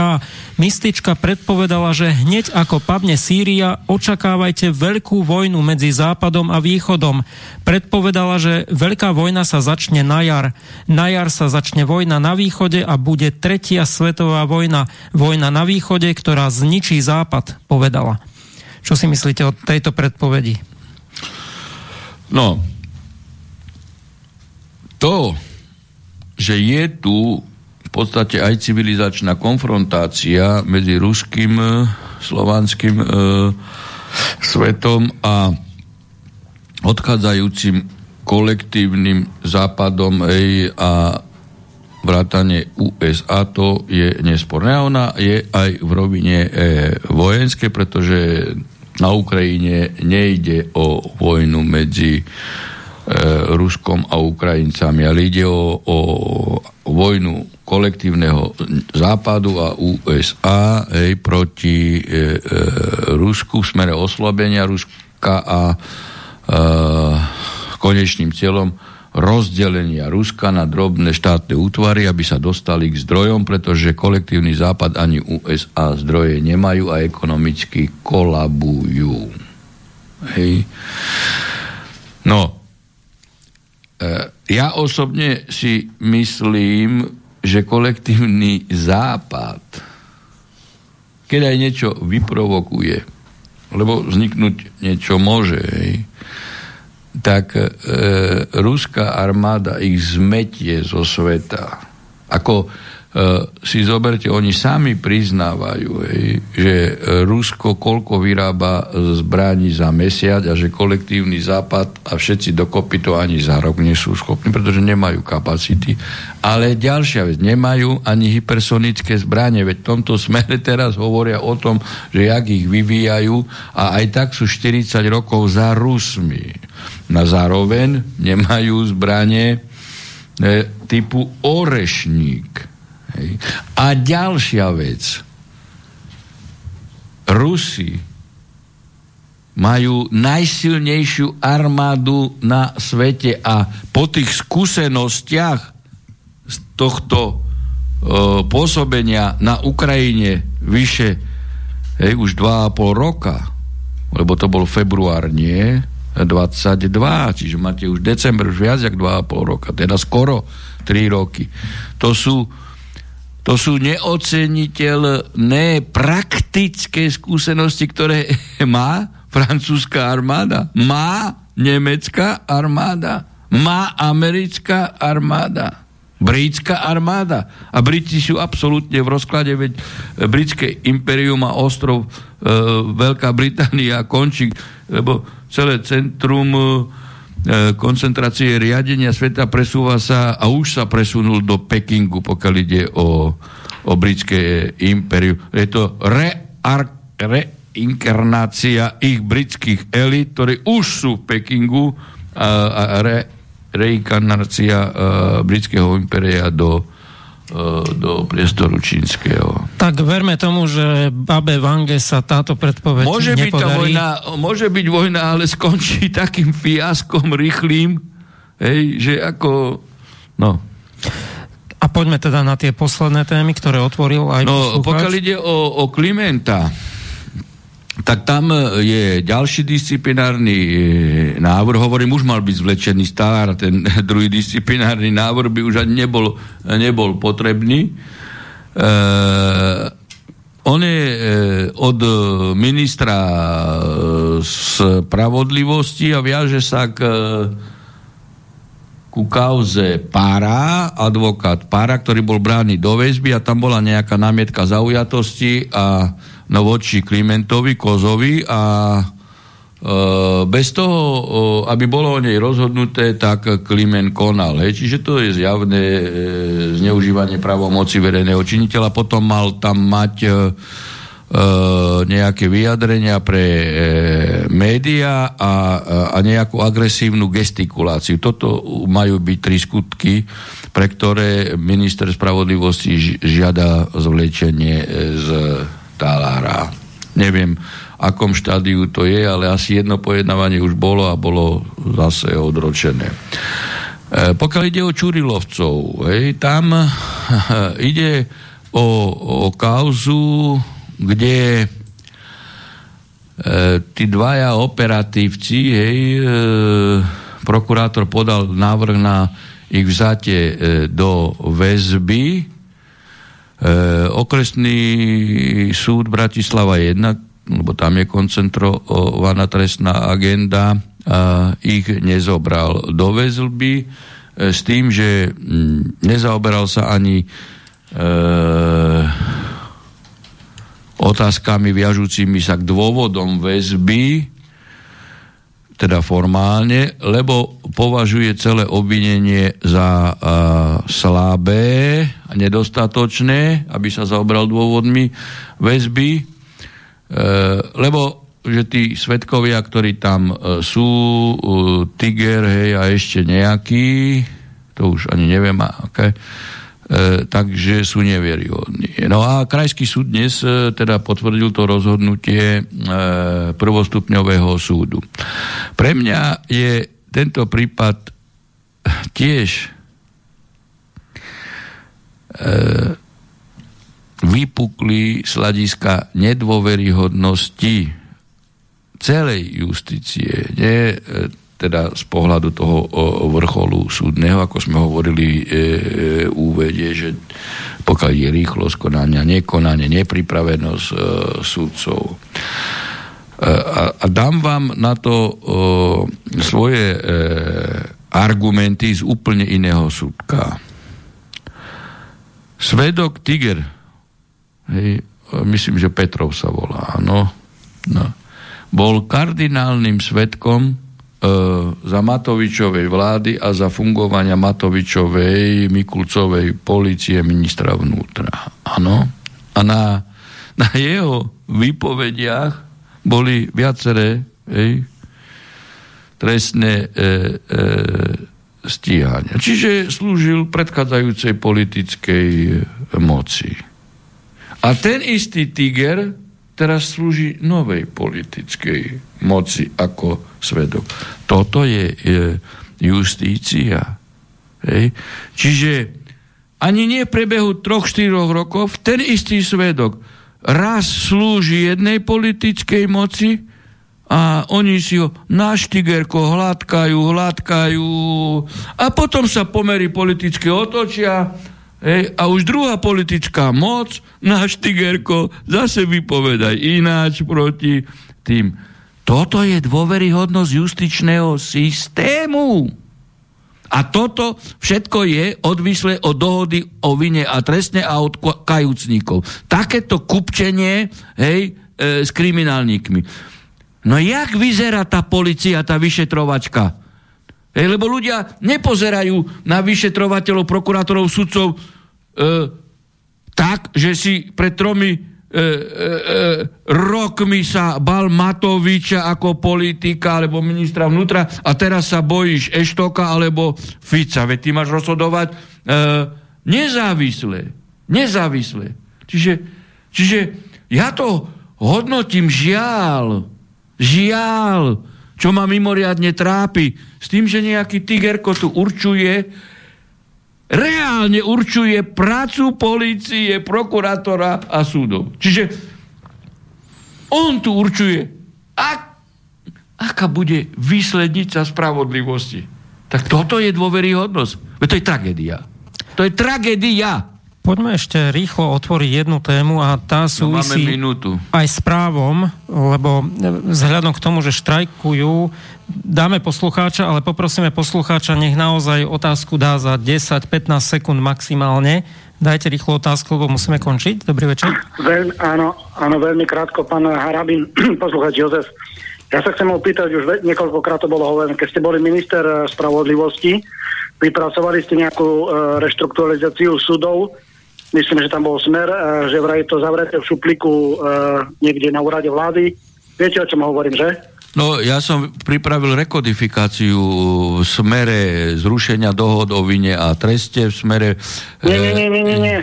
Mystička predpovedala, že hneď ako padne Sýria, očakávajte veľkú vojnu medzi Západom a Východom. Predpovedala, že veľká vojna sa začne na jar. Na jar sa začne vojna na východe a bude tretia svetová vojna. Vojna na východe, ktorá zničí Západ, povedala. Čo si myslíte o tejto predpovedi? No, to, že je tu podstate aj civilizačná konfrontácia medzi ruským, slovanským e, svetom a odchádzajúcim kolektívnym západom ej, a vrátane USA, to je nesporné. A ona je aj v rovine e, vojenskej, pretože na Ukrajine nejde o vojnu medzi e, Ruskom a Ukrajincami, ale ide o, o vojnu kolektívneho západu a USA hej, proti e, e, Rusku v smere oslabenia Ruska a e, konečným cieľom rozdelenia Ruska na drobné štátne útvary, aby sa dostali k zdrojom, pretože kolektívny západ ani USA zdroje nemajú a ekonomicky kolabujú. Hej. No, e, ja osobne si myslím, že kolektívny západ, keď aj niečo vyprovokuje, lebo vzniknúť niečo môže, tak e, ruská armáda ich zmetie zo sveta. Ako e, si zoberte, oni sami priznávajú, hej, že Rusko koľko vyrába zbraní za mesiac a že kolektívny západ a všetci dokopy to ani za rok nie sú schopní, pretože nemajú kapacity. Ale ďalšia vec, nemajú ani hypersonické zbranie, veď v tomto smere teraz hovoria o tom, že jak ich vyvíjajú a aj tak sú 40 rokov za Rusmi na zároveň nemajú zbranie e, typu orešník. Hej. A ďalšia vec. Rusi majú najsilnejšiu armádu na svete a po tých skúsenostiach z tohto e, pôsobenia na Ukrajine vyše hej, už 2,5 roka, lebo to bol február, nie? 22, čiže máte už december, už viac jak 2,5 roka, teda skoro 3 roky. To sú, to sú neoceniteľné praktické skúsenosti, ktoré má francúzska armáda, má nemecká armáda, má americká armáda. Britská armáda. A Briti sú absolútne v rozklade, veď britské imperium a ostrov e, Veľká Británia končí, lebo celé centrum e, koncentrácie riadenia sveta presúva sa a už sa presunul do Pekingu, pokiaľ ide o, o britské imperium. Je to re, ar, reinkarnácia ich britských elit, ktoré už sú v Pekingu a, a re, reinkarnácia uh, britského imperia do, do priestoru čínskeho. Tak verme tomu, že Babe Vange sa táto predpoveď môže nepodarí. byť, tá vojna, môže byť vojna, ale skončí takým fiaskom rýchlým, hej, že ako... No. A poďme teda na tie posledné témy, ktoré otvoril aj No, poslúchač. pokiaľ ide o, o Klimenta, tak tam je ďalší disciplinárny e, návrh, hovorím, už mal byť zvlečený star, ten druhý disciplinárny návrh by už ani nebol, nebol potrebný. E, on je e, od ministra spravodlivosti a viaže sa k ku kauze Pára, advokát Pára, ktorý bol brány do väzby a tam bola nejaká námietka zaujatosti a no voči Klimentovi, Kozovi a e, bez toho, aby bolo o nej rozhodnuté, tak Kliment konal. Hej. Čiže to je zjavné e, zneužívanie právomoci verejného činiteľa. Potom mal tam mať e, nejaké vyjadrenia pre média a, a nejakú agresívnu gestikuláciu. Toto majú byť tri skutky, pre ktoré minister spravodlivosti žiada zvlečenie z talára. Neviem, akom štádiu to je, ale asi jedno pojednávanie už bolo a bolo zase odročené. E, pokiaľ ide o Čurilovcov, hej, tam ide o, o kauzu, kde e, tí dvaja operatívci, hej, e, prokurátor podal návrh na ich vzatie e, do väzby. E, okresný súd Bratislava 1, lebo tam je koncentrovaná trestná agenda, a ich nezobral. Do väzby e, s tým, že nezaoberal sa ani otázkami viažúcimi sa k dôvodom väzby, teda formálne, lebo považuje celé obvinenie za uh, slabé a nedostatočné, aby sa zaobral dôvodmi väzby, uh, lebo že tí svetkovia, ktorí tam uh, sú, uh, Tiger, hej, a ešte nejaký, to už ani neviem, aké, okay, E, takže sú nevieryhodní. No a Krajský súd dnes e, teda potvrdil to rozhodnutie e, prvostupňového súdu. Pre mňa je tento prípad tiež vypuklý z hľadiska nedôveryhodnosti celej justície. Nie teda z pohľadu toho vrcholu súdneho, ako sme hovorili e, e, úvede, že pokiaľ je rýchlosť konania, nekonanie, nepripravenosť e, súdcov. E, a, a dám vám na to e, svoje e, argumenty z úplne iného súdka. Svedok Tiger, hej, myslím, že Petrov sa volá, no, no, bol kardinálnym svedkom E, za Matovičovej vlády a za fungovania Matovičovej, Mikulcovej policie ministra vnútra. Áno. A na, na jeho výpovediach boli viaceré hej, trestné e, e, stíhania. Čiže slúžil predchádzajúcej politickej moci. A ten istý Tiger teraz slúži novej politickej moci ako svedok. Toto je, je justícia. Hej. Čiže ani nie v prebehu troch, štyroch rokov ten istý svedok raz slúži jednej politickej moci a oni si ho na štigerko hladkajú, hladkajú a potom sa pomery politicky otočia Hej, a už druhá politická moc, náš Tigerko, zase vypovedaj ináč proti tým. Toto je dôveryhodnosť justičného systému. A toto všetko je odvislé od dohody o vine a trestne a od kajúcníkov. Takéto kupčenie hej, e, s kriminálnikmi. No jak vyzerá tá policia, tá vyšetrovačka? Hej, lebo ľudia nepozerajú na vyšetrovateľov, prokurátorov, sudcov e, tak, že si pred tromi e, e, e, rokmi sa bal Matoviča ako politika alebo ministra vnútra a teraz sa bojíš Eštoka alebo Fica. Veď ty máš rozhodovať e, nezávisle. Nezávisle. Čiže, čiže ja to hodnotím žiaľ, žiaľ, čo ma mimoriadne trápi, s tým, že nejaký tigerko tu určuje, reálne určuje prácu policie, prokurátora a súdov. Čiže on tu určuje, ak, aká bude výslednica spravodlivosti. Tak toto je dôveryhodnosť. To je tragédia. To je tragédia. Poďme ešte rýchlo otvoriť jednu tému a tá no, súvisí no, aj s právom, lebo vzhľadom k tomu, že štrajkujú, dáme poslucháča, ale poprosíme poslucháča, nech naozaj otázku dá za 10-15 sekúnd maximálne. Dajte rýchlo otázku, lebo musíme končiť. Dobrý večer. Veľ, áno, áno, veľmi krátko, pán Harabin, poslucháč Jozef. Ja sa chcem opýtať, už niekoľkokrát to bolo hovorené, keď ste boli minister eh, spravodlivosti, vypracovali ste nejakú uh, reštrukturalizáciu súdov, myslím, že tam bol smer, že vraj to zavrete v šupliku niekde na úrade vlády. Viete, o čom hovorím, že? No, ja som pripravil rekodifikáciu v smere zrušenia dohod o vine a treste, v smere nie, nie, nie, nie, nie.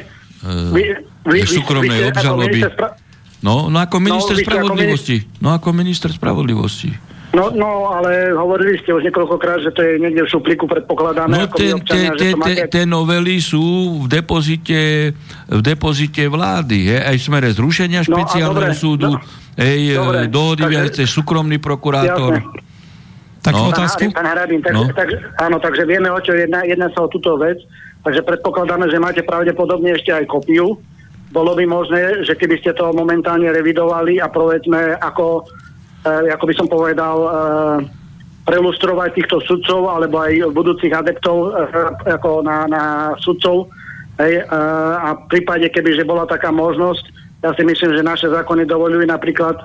Vy, vy, súkromnej vy, obžaloby. Spra... No, no ako minister no, spravodlivosti. Ako No ako minister spravodlivosti. No, no, ale hovorili ste už niekoľkokrát, že to je niekde v šupliku predpokladané. No, tie máte... novely sú v depozite, v depozite vlády, he? aj v smere zrušenia no, špeciálneho no, súdu, no, hej, dobre, dohody takže, súkromný prokurátor. Jasne. Tak no. otázku? Pán Harabín, tak, no. tak, áno, takže vieme, o čo jedna, jedna sa o túto vec, takže predpokladáme, že máte pravdepodobne ešte aj kopiu. Bolo by možné, že keby ste to momentálne revidovali a povedzme, ako Eh, ako by som povedal, eh, prelustrovať týchto sudcov alebo aj budúcich adeptov eh, ako na, na sudcov, Hej, a, a v prípade, keby že bola taká možnosť, ja si myslím, že naše zákony dovolujú napríklad, e,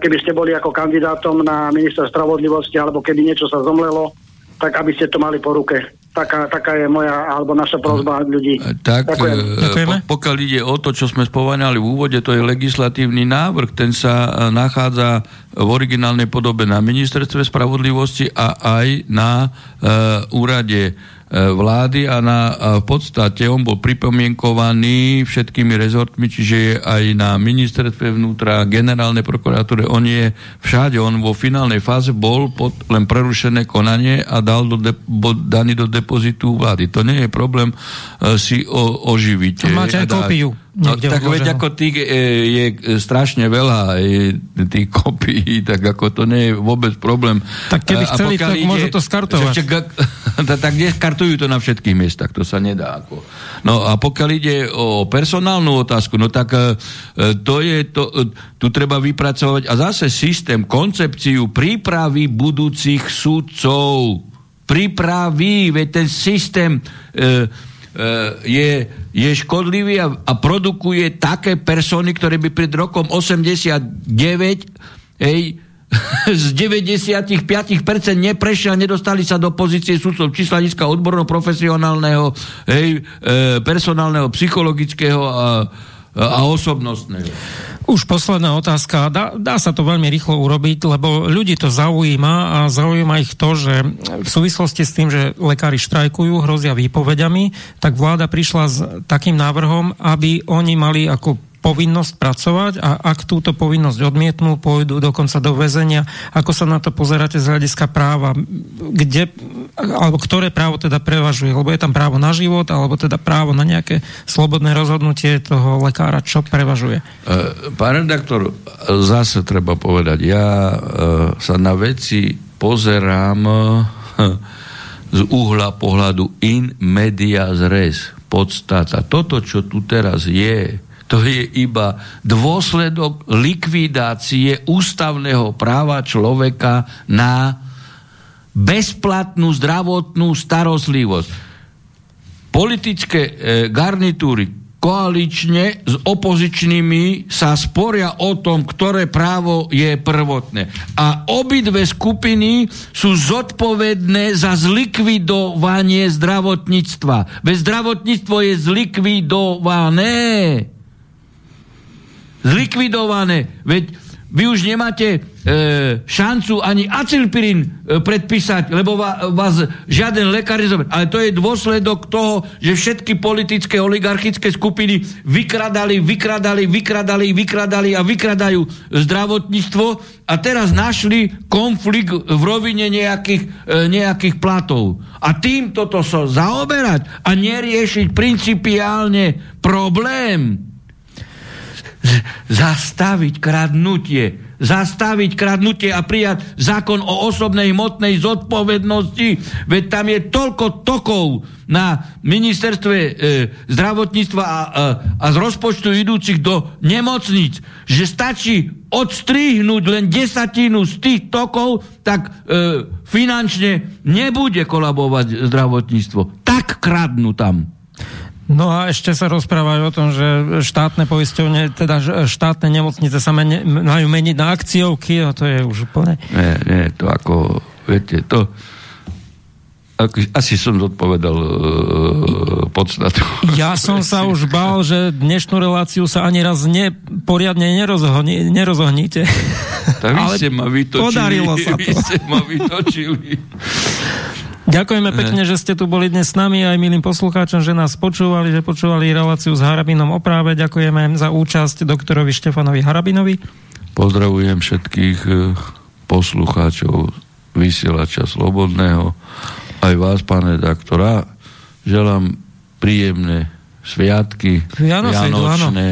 keby ste boli ako kandidátom na minister spravodlivosti, alebo keby niečo sa zomlelo, tak aby ste to mali po ruke. Taká, taká je moja alebo naša prozba ľudí. Tak, Ďakujem. Po, pokiaľ ide o to, čo sme spomenali v úvode, to je legislatívny návrh, ten sa nachádza v originálnej podobe na ministerstve spravodlivosti a aj na uh, úrade E, vlády a na a v podstate on bol pripomienkovaný všetkými rezortmi, čiže aj na ministerstve vnútra, generálnej prokuratúre, on je všade, on vo finálnej fáze bol pod len prerušené konanie a dal do de, bo, daný do depozitu vlády. To nie je problém uh, si o, oživiť. Máte aj kópiu. No, tak veď ako tých e, je strašne veľa je, tých kopií, tak ako to nie je vôbec problém. Tak keby chceli, tak ide, môžu to skartovať. Že, tak neskartujú to na všetkých miestach, to sa nedá. Ako. No a pokiaľ ide o personálnu otázku, no tak e, to je to, e, tu treba vypracovať a zase systém, koncepciu prípravy budúcich súdcov. Prípravy, veď ten systém e, E, je, je škodlivý a, a produkuje také persony, ktoré by pred rokom 89 hej, z 95% neprešia, nedostali sa do pozície sudcov číslaniska odborno-profesionálneho, hej, e, personálneho, psychologického a, a osobnostného. Už posledná otázka. Dá, dá sa to veľmi rýchlo urobiť, lebo ľudí to zaujíma a zaujíma ich to, že v súvislosti s tým, že lekári štrajkujú, hrozia výpovediami, tak vláda prišla s takým návrhom, aby oni mali ako povinnosť pracovať a ak túto povinnosť odmietnú, pôjdu dokonca do väzenia. Ako sa na to pozeráte z hľadiska práva? Kde, alebo ktoré právo teda prevažuje? Lebo je tam právo na život, alebo teda právo na nejaké slobodné rozhodnutie toho lekára. Čo prevažuje? E, pán redaktor, zase treba povedať, ja e, sa na veci pozerám e, z uhla pohľadu in media res, podstata. Toto, čo tu teraz je, to je iba dôsledok likvidácie ústavného práva človeka na bezplatnú zdravotnú starostlivosť. Politické e, garnitúry koalične s opozičnými sa sporia o tom, ktoré právo je prvotné. A obidve skupiny sú zodpovedné za zlikvidovanie zdravotníctva. Veď zdravotníctvo je zlikvidované zlikvidované. Veď vy už nemáte e, šancu ani acilpirin e, predpísať, lebo va, vás žiaden lekár nezobere. Ale to je dôsledok toho, že všetky politické oligarchické skupiny vykradali, vykradali, vykradali, vykradali a vykradajú zdravotníctvo a teraz našli konflikt v rovine nejakých, e, nejakých platov. A tým toto sa so zaoberať a neriešiť principiálne problém zastaviť kradnutie. Zastaviť kradnutie a prijať zákon o osobnej hmotnej zodpovednosti. Veď tam je toľko tokov na ministerstve e, zdravotníctva a, a, a z rozpočtu idúcich do nemocníc, že stačí odstrihnúť len desatinu z tých tokov, tak e, finančne nebude kolabovať zdravotníctvo. Tak kradnú tam. No a ešte sa rozprávajú o tom, že štátne poisťovne, teda štátne nemocnice sa meni, majú meniť na akciovky a to je už úplne... Nie, nie, to ako, viete, to asi som zodpovedal uh, podstatu. Ja som sa už bál, že dnešnú reláciu sa ani raz ne, poriadne nerozohni, nerozohníte. Tak vy Ale ste ma vytočili. Podarilo sa to. Vy ste ma vytočili. Ďakujeme pekne, že ste tu boli dnes s nami aj milým poslucháčom, že nás počúvali, že počúvali reláciu s Harabinom o práve. Ďakujeme za účasť doktorovi Štefanovi Harabinovi. Pozdravujem všetkých eh, poslucháčov vysielača Slobodného, aj vás, pán redaktora. Želám príjemné sviatky, Vianoce, Vianočné,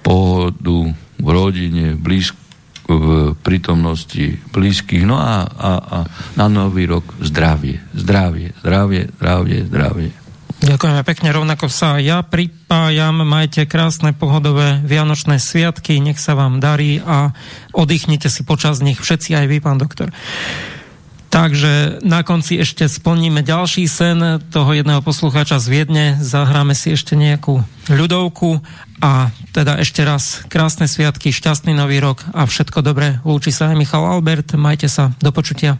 pohodu v rodine, blízko v prítomnosti blízkych. No a, a, a na nový rok zdravie, zdravie, zdravie, zdravie, zdravie. Ďakujeme pekne, rovnako sa ja pripájam, majte krásne pohodové Vianočné sviatky, nech sa vám darí a oddychnite si počas nich všetci, aj vy, pán doktor. Takže na konci ešte splníme ďalší sen toho jedného poslucháča z Viedne, zahráme si ešte nejakú ľudovku a teda ešte raz krásne sviatky, šťastný nový rok a všetko dobré. Lúči sa aj Michal Albert, majte sa, do počutia.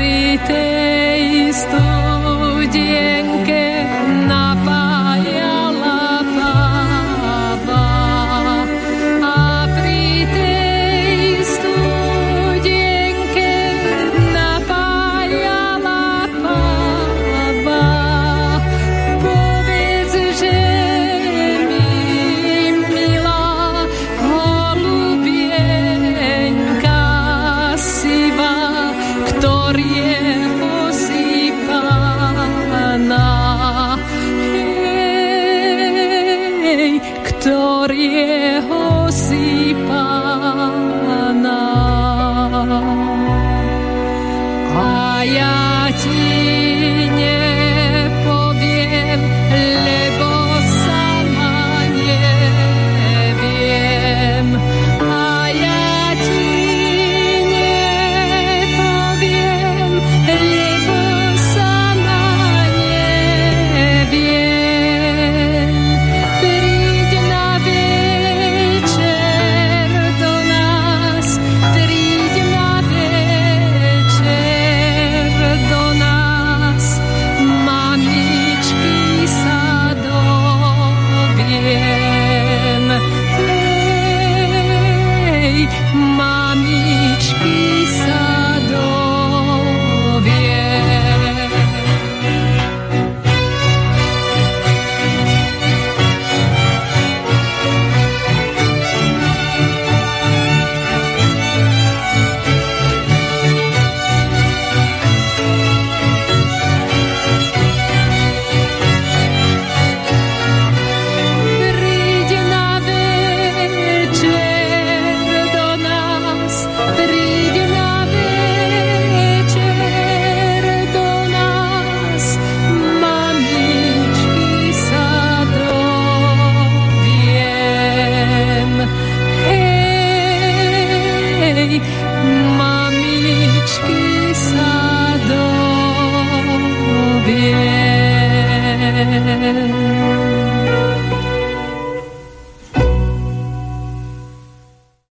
Te